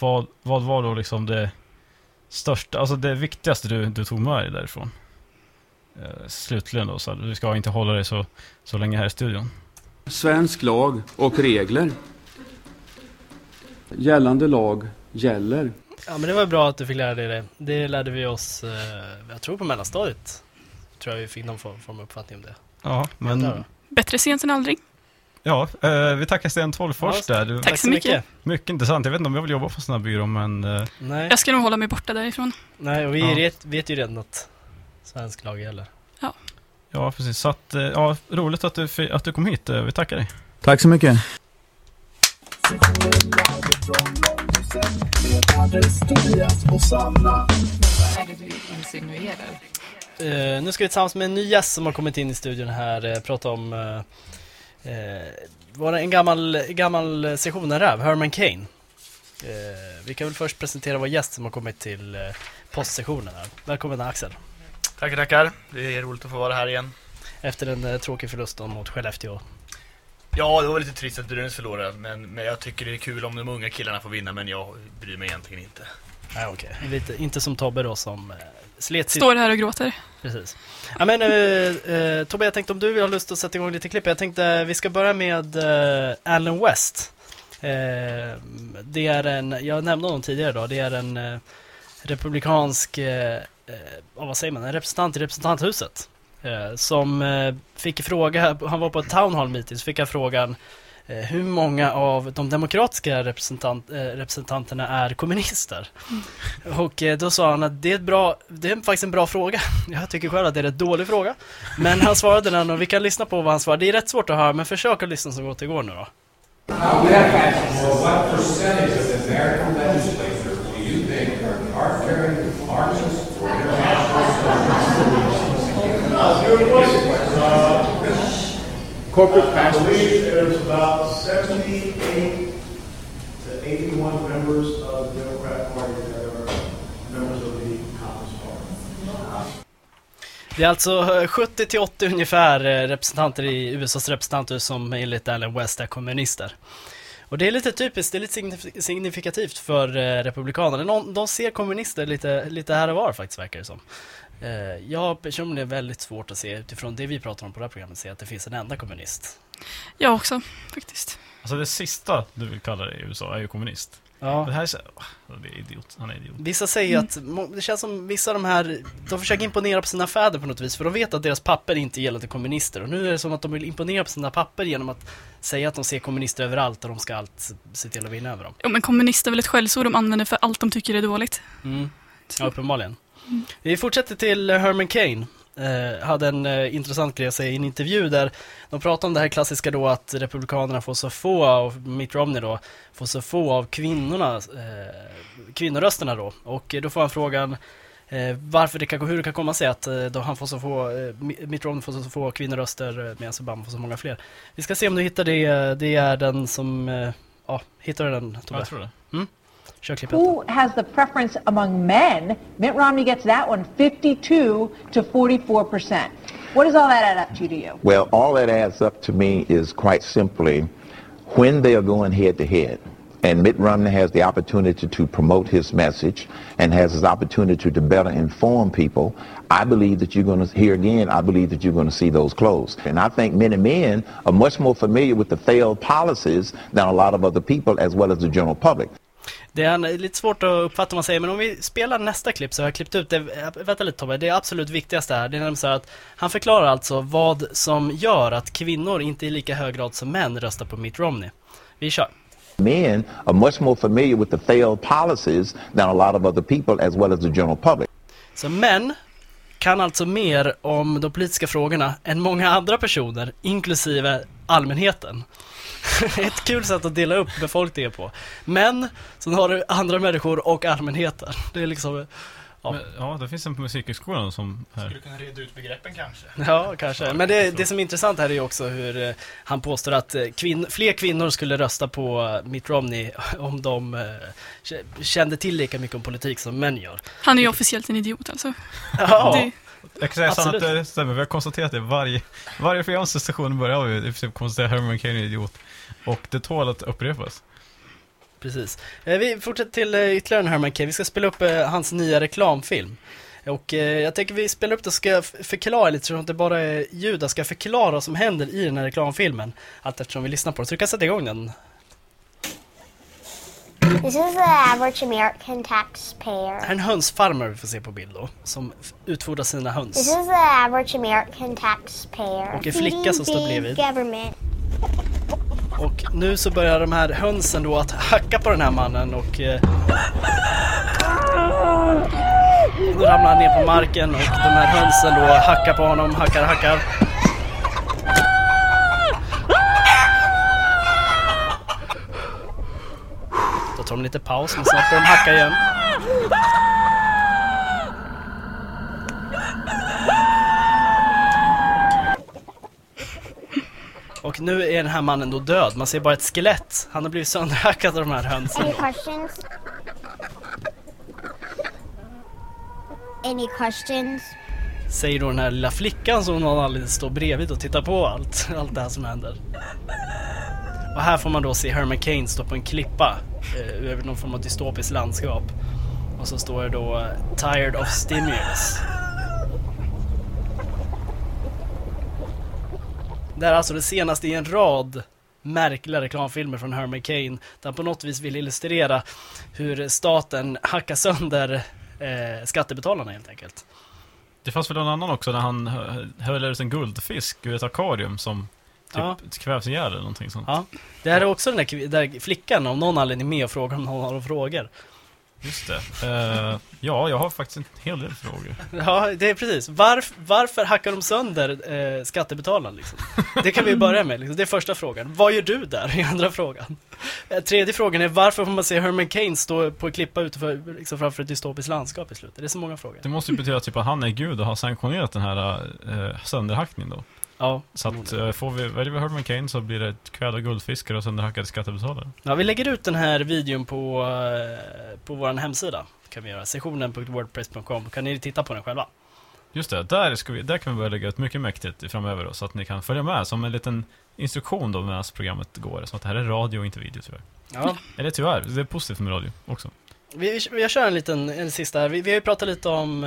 vad, vad var då liksom det största, alltså det viktigaste du, du tog med dig därifrån? Eh, uh, slutligen då, så att du ska inte hålla dig så, så länge här i studion. Svensk lag och regler. Gällande lag gäller. Ja, men det var bra att du fick lära dig det. Det lärde vi oss, eh, jag tror på mellanstadiet. Tror jag vi fick någon form, av uppfattning om det. Ja, men... Bättre sent än aldrig. Ja, eh, vi tackar Sten Tolgfors Ja, där. Du, Tack så mycket. mycket intressant. Jag vet inte om jag vill jobba på här byrå, men... Eh, Nej, Jag ska nog hålla mig borta därifrån. Nej och vi Ja. vet, vet ju redan att svensk lag gäller. ja, precis. Så att, ja, roligt att du, att du kom hit. Vi tackar dig. Tack så mycket. Tobias och Sanna. Vad är det du insinuerar? Eh, nu ska vi tillsammans med en ny gäst som har kommit in i studion här eh, prata om eh, var det en gammal, gammal session, en räv, Herman Cain. Eh, vi kan väl först presentera vår gäst som har kommit till eh, postsessionen här. Välkommen Axel. Tackar, tackar. Det är roligt att få vara här igen. Efter en eh, tråkig förlust mot Skellefteå. Ja, det var lite trist att Brynäs förlorade, men, men jag tycker det är kul om de unga killarna får vinna, men jag bryr mig egentligen inte. Nej okej. Lite, inte som Tobbe då som eh, slet sitt... Står här och gråter. Precis. Ja men eh, eh, Tobbe, jag tänkte om du vill ha lust att sätta igång lite klipp. Jag tänkte vi ska börja med eh, Alan West. Eh, det är en, jag nämnde honom tidigare då, det är en eh, republikansk, eh, eh, vad säger man, en representant i representanthuset. Eh, som eh, fick fråga, han var på ett town hall meeting, så fick han frågan eh, hur många av de demokratiska representant, representanterna är kommunister? Och eh, då sa han att det är, ett bra, det är faktiskt en bra fråga. Jag tycker själv att det är en rätt dålig fråga. Men han svarade den och vi kan lyssna på vad han svarade. Det är rätt svårt att höra, men försök att lyssna så gott det går nu då. Well, what percentage of the American legislature do you think are carrying Marxist or Corporate pastors. I believe there's about 78 to 81 members of the Democrat Party that are members of the Communist Party. Det är alltså eh, 70 till 80 ungefär eh, representanter i USAs representanthus som enligt Allen West är kommunister. Och det är lite typiskt, det är lite signif- signifikativt för eh, republikanerna. De, de ser kommunister lite, lite här och var faktiskt verkar det som. Eh, Jag har personligen väldigt svårt att se utifrån det vi pratar om på det här programmet, se att det finns en enda kommunist. Jag också, faktiskt. Alltså det sista du vill kalla dig i USA är ju kommunist. Ja. Det här är så, det är idiot. Han är idiot. Vissa säger att, må- det känns som vissa av de här, de försöker imponera på sina fäder på något vis, för de vet att deras papper inte gäller till kommunister. Och nu är det som att de vill imponera på sina papper genom att säga att de ser kommunister överallt och de ska allt se till att vinna över dem. Jo, men kommunist är väl ett skällsord de använder för allt de tycker är dåligt. Mm. Ja, uppenbarligen. Vi fortsätter till Herman Cain. Eh, hade en eh, intressant grej att säga i en intervju där de pratade om det här klassiska då att Republikanerna får så få av, Mitt Romney då, får så få av kvinnorna, eh, kvinnorösterna då. Och eh, då får han frågan eh, varför det kan, hur det kan komma sig att eh, då han får så få, Mi- Mitt Romney får så få kvinnoröster medan Obama får så många fler. Vi ska se om du hittar det, det är den som, Ja, hittar du den Tobbe? Jag tror det. Mm? Kör klippet. Who has the preference among men? Mitt Romney gets that one 52 to 44 percent. What does all that add up to to you? Well, all that adds up to me is quite simply when they are going head to head, and Mitt Romney has the opportunity to promote his message and has his opportunity to better inform people, I believe that you're going to, hear again, I believe that you're going to see those close. And I think many men are much more familiar with the failed policies than a lot of other people as well as the general public. Det är en- lite svårt att uppfatta vad man säger, men om vi spelar nästa klipp så har jag klippt ut det. äh, Vänta lite Tobbe, det absolut viktigaste här, det är nämligen så här att han förklarar alltså vad som gör att kvinnor inte i lika hög grad som män röstar på Mitt Romney. Vi kör. Men are much more familiar with the failed policies than a lot of other people as well as the general public. Så män kan alltså mer om de politiska frågorna än många andra personer, inklusive allmänheten. Ett kul sätt att dela upp befolkningen på. Män, sen har du andra människor och allmänheten. Det är liksom... Ja, Men, ja, det finns en på Musikhögskolan som här. Skulle kunna reda ut begreppen kanske. ja kanske. Men det, det som är intressant här är ju också hur eh, han påstår att eh, kvinn, fler kvinnor skulle rösta på eh, Mitt Romney om de kände till lika mycket om politik som män gör. Han är ju officiellt en idiot alltså. Ja. Det, Jag kan säga så att det stämmer, vi har konstaterat det varje, varje programstation börjar vi i princip konstatera att Herman Cain är en idiot. Och det tål att upprepas. Precis. Eh, Vi fortsätter till eh, ytterligare en Herman Cain. Vi ska spela upp eh, hans nya reklamfilm. Och jag tänker vi spelar upp det och ska förklara lite så att det bara är ljud. Jag ska förklara vad som händer i den här reklamfilmen. Allt eftersom vi lyssnar på det. Så du kan sätta igång den. This is the average American taxpayer. är en hönsfarmare vi får se på bild då. Som utfodrar sina This höns. is the average American taxpayer. Och en flicka som står bredvid. Government. Och nu så börjar de här hönsen då att hacka på den här mannen och... Eh, då ramlar han ner på marken och de här hönsen då hackar på honom, hackar, hackar. Då tar de lite paus, men snart börjar de hacka igen. Och nu är den här mannen då död. Man ser bara ett skelett. Han har blivit sönderhackad av de här hönsen. Any questions? Any questions? Säger då den här lilla flickan som någon alldeles står bredvid och tittar på allt, allt det här som händer. Och här får man då se Herman Cain stå på en klippa eh, över någon form av dystopiskt landskap. Och så står det då “Tired of stimulus”. Det här är alltså det senaste i en rad märkliga reklamfilmer från Herman Cain där han på något vis vill illustrera hur staten hackar sönder eh, skattebetalarna helt enkelt. Det fanns väl någon annan också när han hö- höll ut en guldfisk ur ett akvarium som typ Ja. kvävs ihjäl eller någonting sånt. Ja, det här är också den där, där flickan om någon anledning med och frågar om någon har några frågor. Just det. Eh, ja, jag har faktiskt en hel del frågor. Ja, det är precis. Varf, varför hackar de sönder eh, skattebetalarna liksom? Det kan vi börja med. Liksom. Det är första frågan. Vad gör du där? är andra frågan. Eh, tredje frågan är varför får man se Herman Cain stå på en klippa utanför, liksom framför ett dystopiskt landskap i slutet? Det är så många frågor. Det måste ju betyda typ att han är gud och har sanktionerat den här eh, sönderhackningen då. Ja, Så att eh, får vi, väljer vi Herman Cain så blir det ett kväll av guldfiskar och sönderhackade skattebetalare. Ja, vi lägger ut den här videon på, eh, på vår hemsida. Kan vi göra. Sessionen.wordpress.com. Kan ni titta på den själva. Just det, där, ska vi, där kan vi börja lägga ut mycket mäktigt framöver då, så att ni kan följa med som en liten instruktion då medan programmet går. Så att det här är radio och inte video tyvärr. Ja. Eller tyvärr, det är positivt med radio också. Vi, vi- jag kör en liten, en sista här. Vi, vi har ju pratat lite om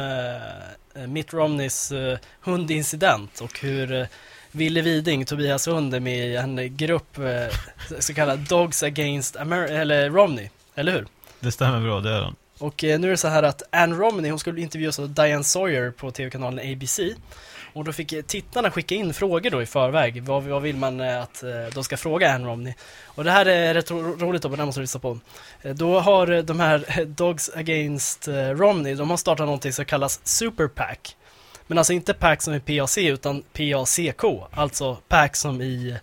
eh, Mitt Romneys eh, hundincident och hur eh, Ville Widing, Tobias Hund, är med i en grupp, eh, så kallad Dogs Against Amer- eller Romney, eller hur? Det stämmer bra, det är den. Och eh, nu är det så här att Anne Romney, hon skulle intervjuas av Diane Sawyer på tv-kanalen ABC. Och då fick tittarna skicka in frågor då i förväg. Vad, vad vill man eh, att eh, de ska fråga Anne Romney? Och det här är rätt roligt då, det måste du lyssna på. Eh, då har de här Dogs Against Romney, de har startat någonting som kallas Super Pack. Men alltså inte PAC som i PAC utan alltså PACK, alltså PAC som i,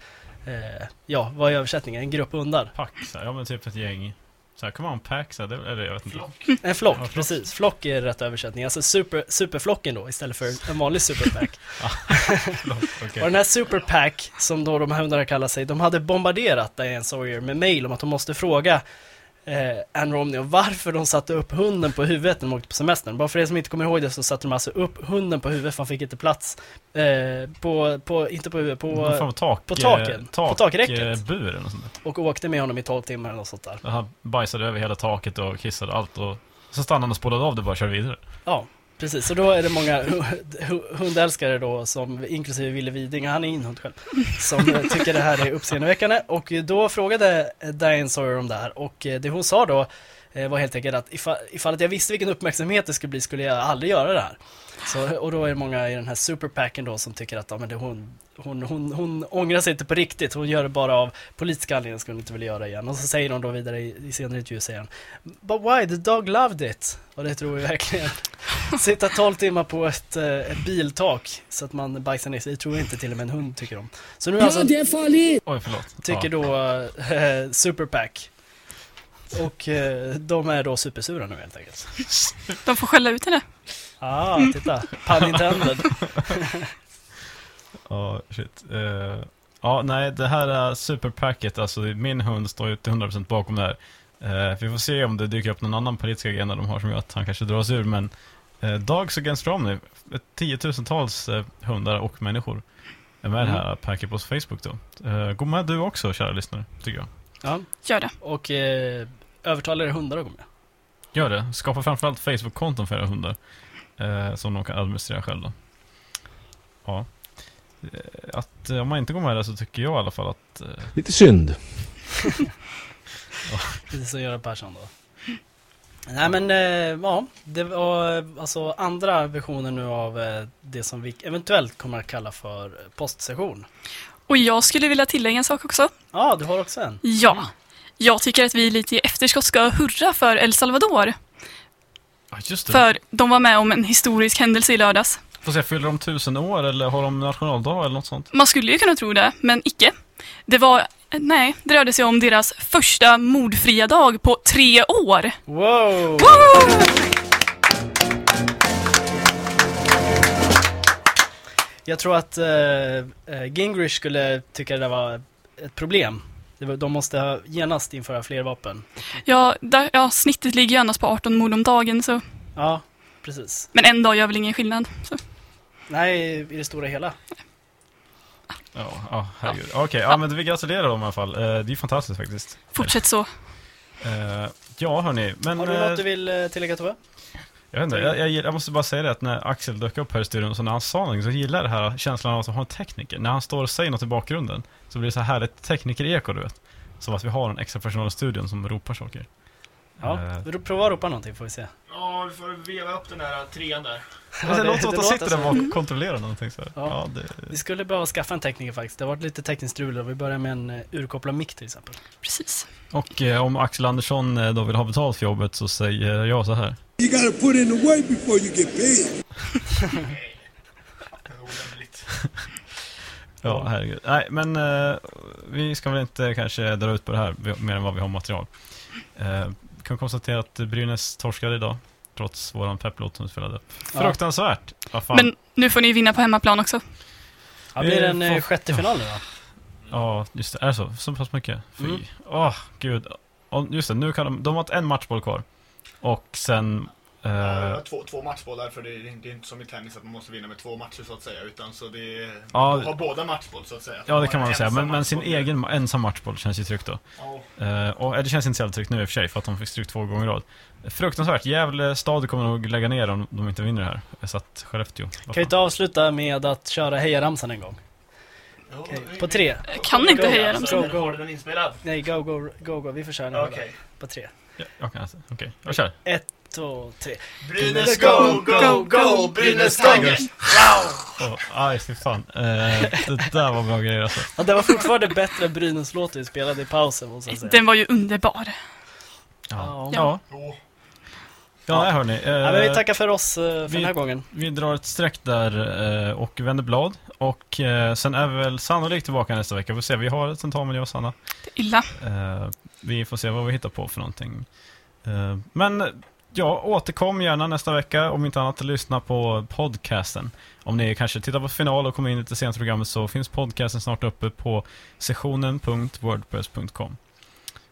eh, ja vad är översättningen? En grupp hundar. Pack, ja men typ ett gäng. Så här, come on pack, eller jag vet inte. En flock, Ja, flock. precis. Flock är rätt översättning. Alltså super, superflocken då, istället för en vanlig superpack. okej. Och den här superpack, som då de här hundarna kallar sig, de hade bombarderat Diane Sawyer med mail om att de måste fråga eh, Anne Romney om varför de satte upp hunden på huvudet när de åkte på semestern. Bara för er som inte kommer ihåg det så satte de alltså upp hunden på huvudet för han fick inte plats eh, på, på, inte på huvudet, på, form av tak, på taken, eh, tak, på takräcket. eh, bur eller något sånt där. Och åkte med honom i 12 timmar eller något sånt där. Han bajsade över hela taket och kissade allt och så stannade han och spolade av det och bara körde vidare. Ja, precis. Så då är det många hu- hu- hundälskare då, som, inklusive Ville Widing, han är inhund själv, som tycker det här är uppseendeväckande. Och då frågade Diane Sawyer om det här och eh, det hon sa då eh, var helt enkelt att ifall, ifall att jag visste vilken uppmärksamhet det skulle bli skulle jag aldrig göra det här. Så, och då är det många i den här superpacken då som tycker att ja, men det, hon, hon, hon, hon ångrar sig inte på riktigt, hon gör det bara av politiska anledningar skulle hon inte vilja göra igen. Och så säger hon då vidare i, i senare intervju, säger han But why? The dog loved it. Och det tror vi verkligen. Sitta 12 timmar på ett, eh, ett biltak så att man bajsar ner sig, det tror jag inte till och med en hund tycker om. Så nu alltså, är farligt! Oj, förlåt. tycker Ja. då eh, Superpack. Och eh, de är då supersura nu helt enkelt. De får skälla ut henne. Ah, Mm. titta. Pun intended. Ja, shit. Eh, ja, nej, det här är superpacket, alltså min hund står ju till 100% bakom det här. Eh, vi får se om det dyker upp någon annan politisk agenda de har som gör att han kanske dras ur, men eh, Dogs Against Romney, tiotusentals eh, hundar och människor är med i det här packet på Facebook då. Eh, gå med du också, kära lyssnare, tycker jag. Ja. Gör det. Och eh, övertala era hundar att gå med. Gör det. Skapa framförallt Facebook-konton för era hundar. Eh, som de kan administrera själva. Ja. Eh, Att eh, om man inte går med där så tycker jag i alla fall att... Eh, Lite synd. Precis som Göran Persson då. Nej men, eh, ja, det var eh, alltså andra versionen nu av eh, det som vi eventuellt kommer att kalla för postsession. Och jag skulle vilja tillägga en sak också. Ja, du har också en. Ja. Jag tycker att vi lite i efterskott ska hurra för El Salvador. Ja, just det. För de var med om en historisk händelse i lördags. Får se, fyller de tusen år eller har de nationaldag eller något sånt? Man skulle ju kunna tro det, men icke. Det var, nej, det rörde sig om deras första mordfria dag på tre år. Wow! Jag tror att eh, eh, Gingrich skulle tycka det där var ett problem. De måste ha genast införa fler vapen. Ja, där, ja, snittet ligger ju annars på 18 mord om dagen, så. Ja, precis. Men en dag gör väl ingen skillnad. Så. Nej, i det stora hela. Ja, ja herregud. Okej, ja men vi gratulerar dem i alla fall. Eh, det är fantastiskt faktiskt. Fortsätt så. Eh, ja, hörni. Men, Har du eh, något du vill eh, tillägga Tove? Jag vet inte, jag, jag, jag måste bara säga det att när Axel dök upp här i studion, så när han sa någonting så gillar jag det här känslan av att ha en tekniker. När han står och säger något i bakgrunden så blir det så här härligt tekniker-eko, du vet. Som att vi har en extra personal i studion som ropar saker. Ja, Eh, vi prova att ropa någonting får vi se. Ja, vi får veva upp den där trean där. men det, låter som att de sitter där bak och kontrollerar någonting så här. Ja. Ja, det, Vi skulle behöva skaffa en tekniker faktiskt. Det har varit lite tekniskt strul och vi börjar med en uh, urkopplad mick till exempel. Precis. och eh, om Axel Andersson eh, då vill ha betalt för jobbet så säger jag så här. You gotta put in the work before you get paid. Ja, herregud. Nej, men eh, vi ska väl inte kanske dra ut på det här mer än vad vi har material. Eh, kan konstatera att Brynäs torskade idag, trots våran pepplåt som vi spelade. Ja. Fruktansvärt! Fan. Men nu får ni vinna på hemmaplan också. Ja, blir det en eh, får- sjätte final nu då? Ja, just det. Är det så? Så pass mycket? Fy. Mm. Åh, gud. Och just det, nu kan de... De har en matchboll kvar. Och sen... eh, Ja, två, två matchbollar för det är, det är inte som i tennis att man måste vinna med två matcher så att säga. Utan så det är, Ja, man har båda matchboll så att säga. Ja, det kan man väl säga. Men, men sin egen ensam matchboll känns ju tryggt då. Ja. Eh, och eh, det känns inte så jävla tryggt nu i och för sig, för att de fick stryk två gånger i rad. Fruktansvärt. Gävle stad kommer nog lägga ner om de inte vinner det här. Jag satt Skellefteå. Kan vi inte avsluta med att köra hejaramsan en gång? Okej, På tre. Kan inte Go, hejaramsan. Go, go. Har du den inspelad? Nej, go, go, go, go. Vi får köra den. Okej. På tre. Ja, jag kan. Okej, jag kör. Ett, två, tre. Brynäs go, go, go, Brynäs Tigers! Wow! Åh, aj, fy fan. Eh, det där var bra grejer alltså. Ja, det var fortfarande bättre än Brynäs-låten vi spelade i pausen måste jag säga. Den var ju underbar. Ja. Ja. ja. Ja, nej, hörni. eh, Ja, men vi tackar för oss eh, för vi- den här gången. Vi drar ett streck där eh, och vänder blad. Och eh, sen är vi väl sannolikt tillbaka nästa vecka. Vi får se, vi har ett tentamen jag och Sanna. Illa. Eh, vi får se vad vi hittar på för någonting. Eh, men ja, återkom gärna nästa vecka. Om inte annat, lyssna på podcasten. Om ni kanske tittar på final och kommer in lite sent i programmet så finns podcasten snart uppe på sessionen.wordpress.com.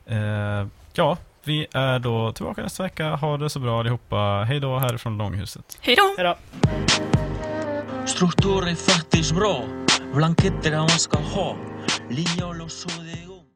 Eh, ja, vi är då tillbaka nästa vecka. Ha det så bra allihopa. Hej då härifrån Långhuset. Hej då! Hej då! Struktur är faktiskt bra. Blanketter man ska ha. Linjal och går.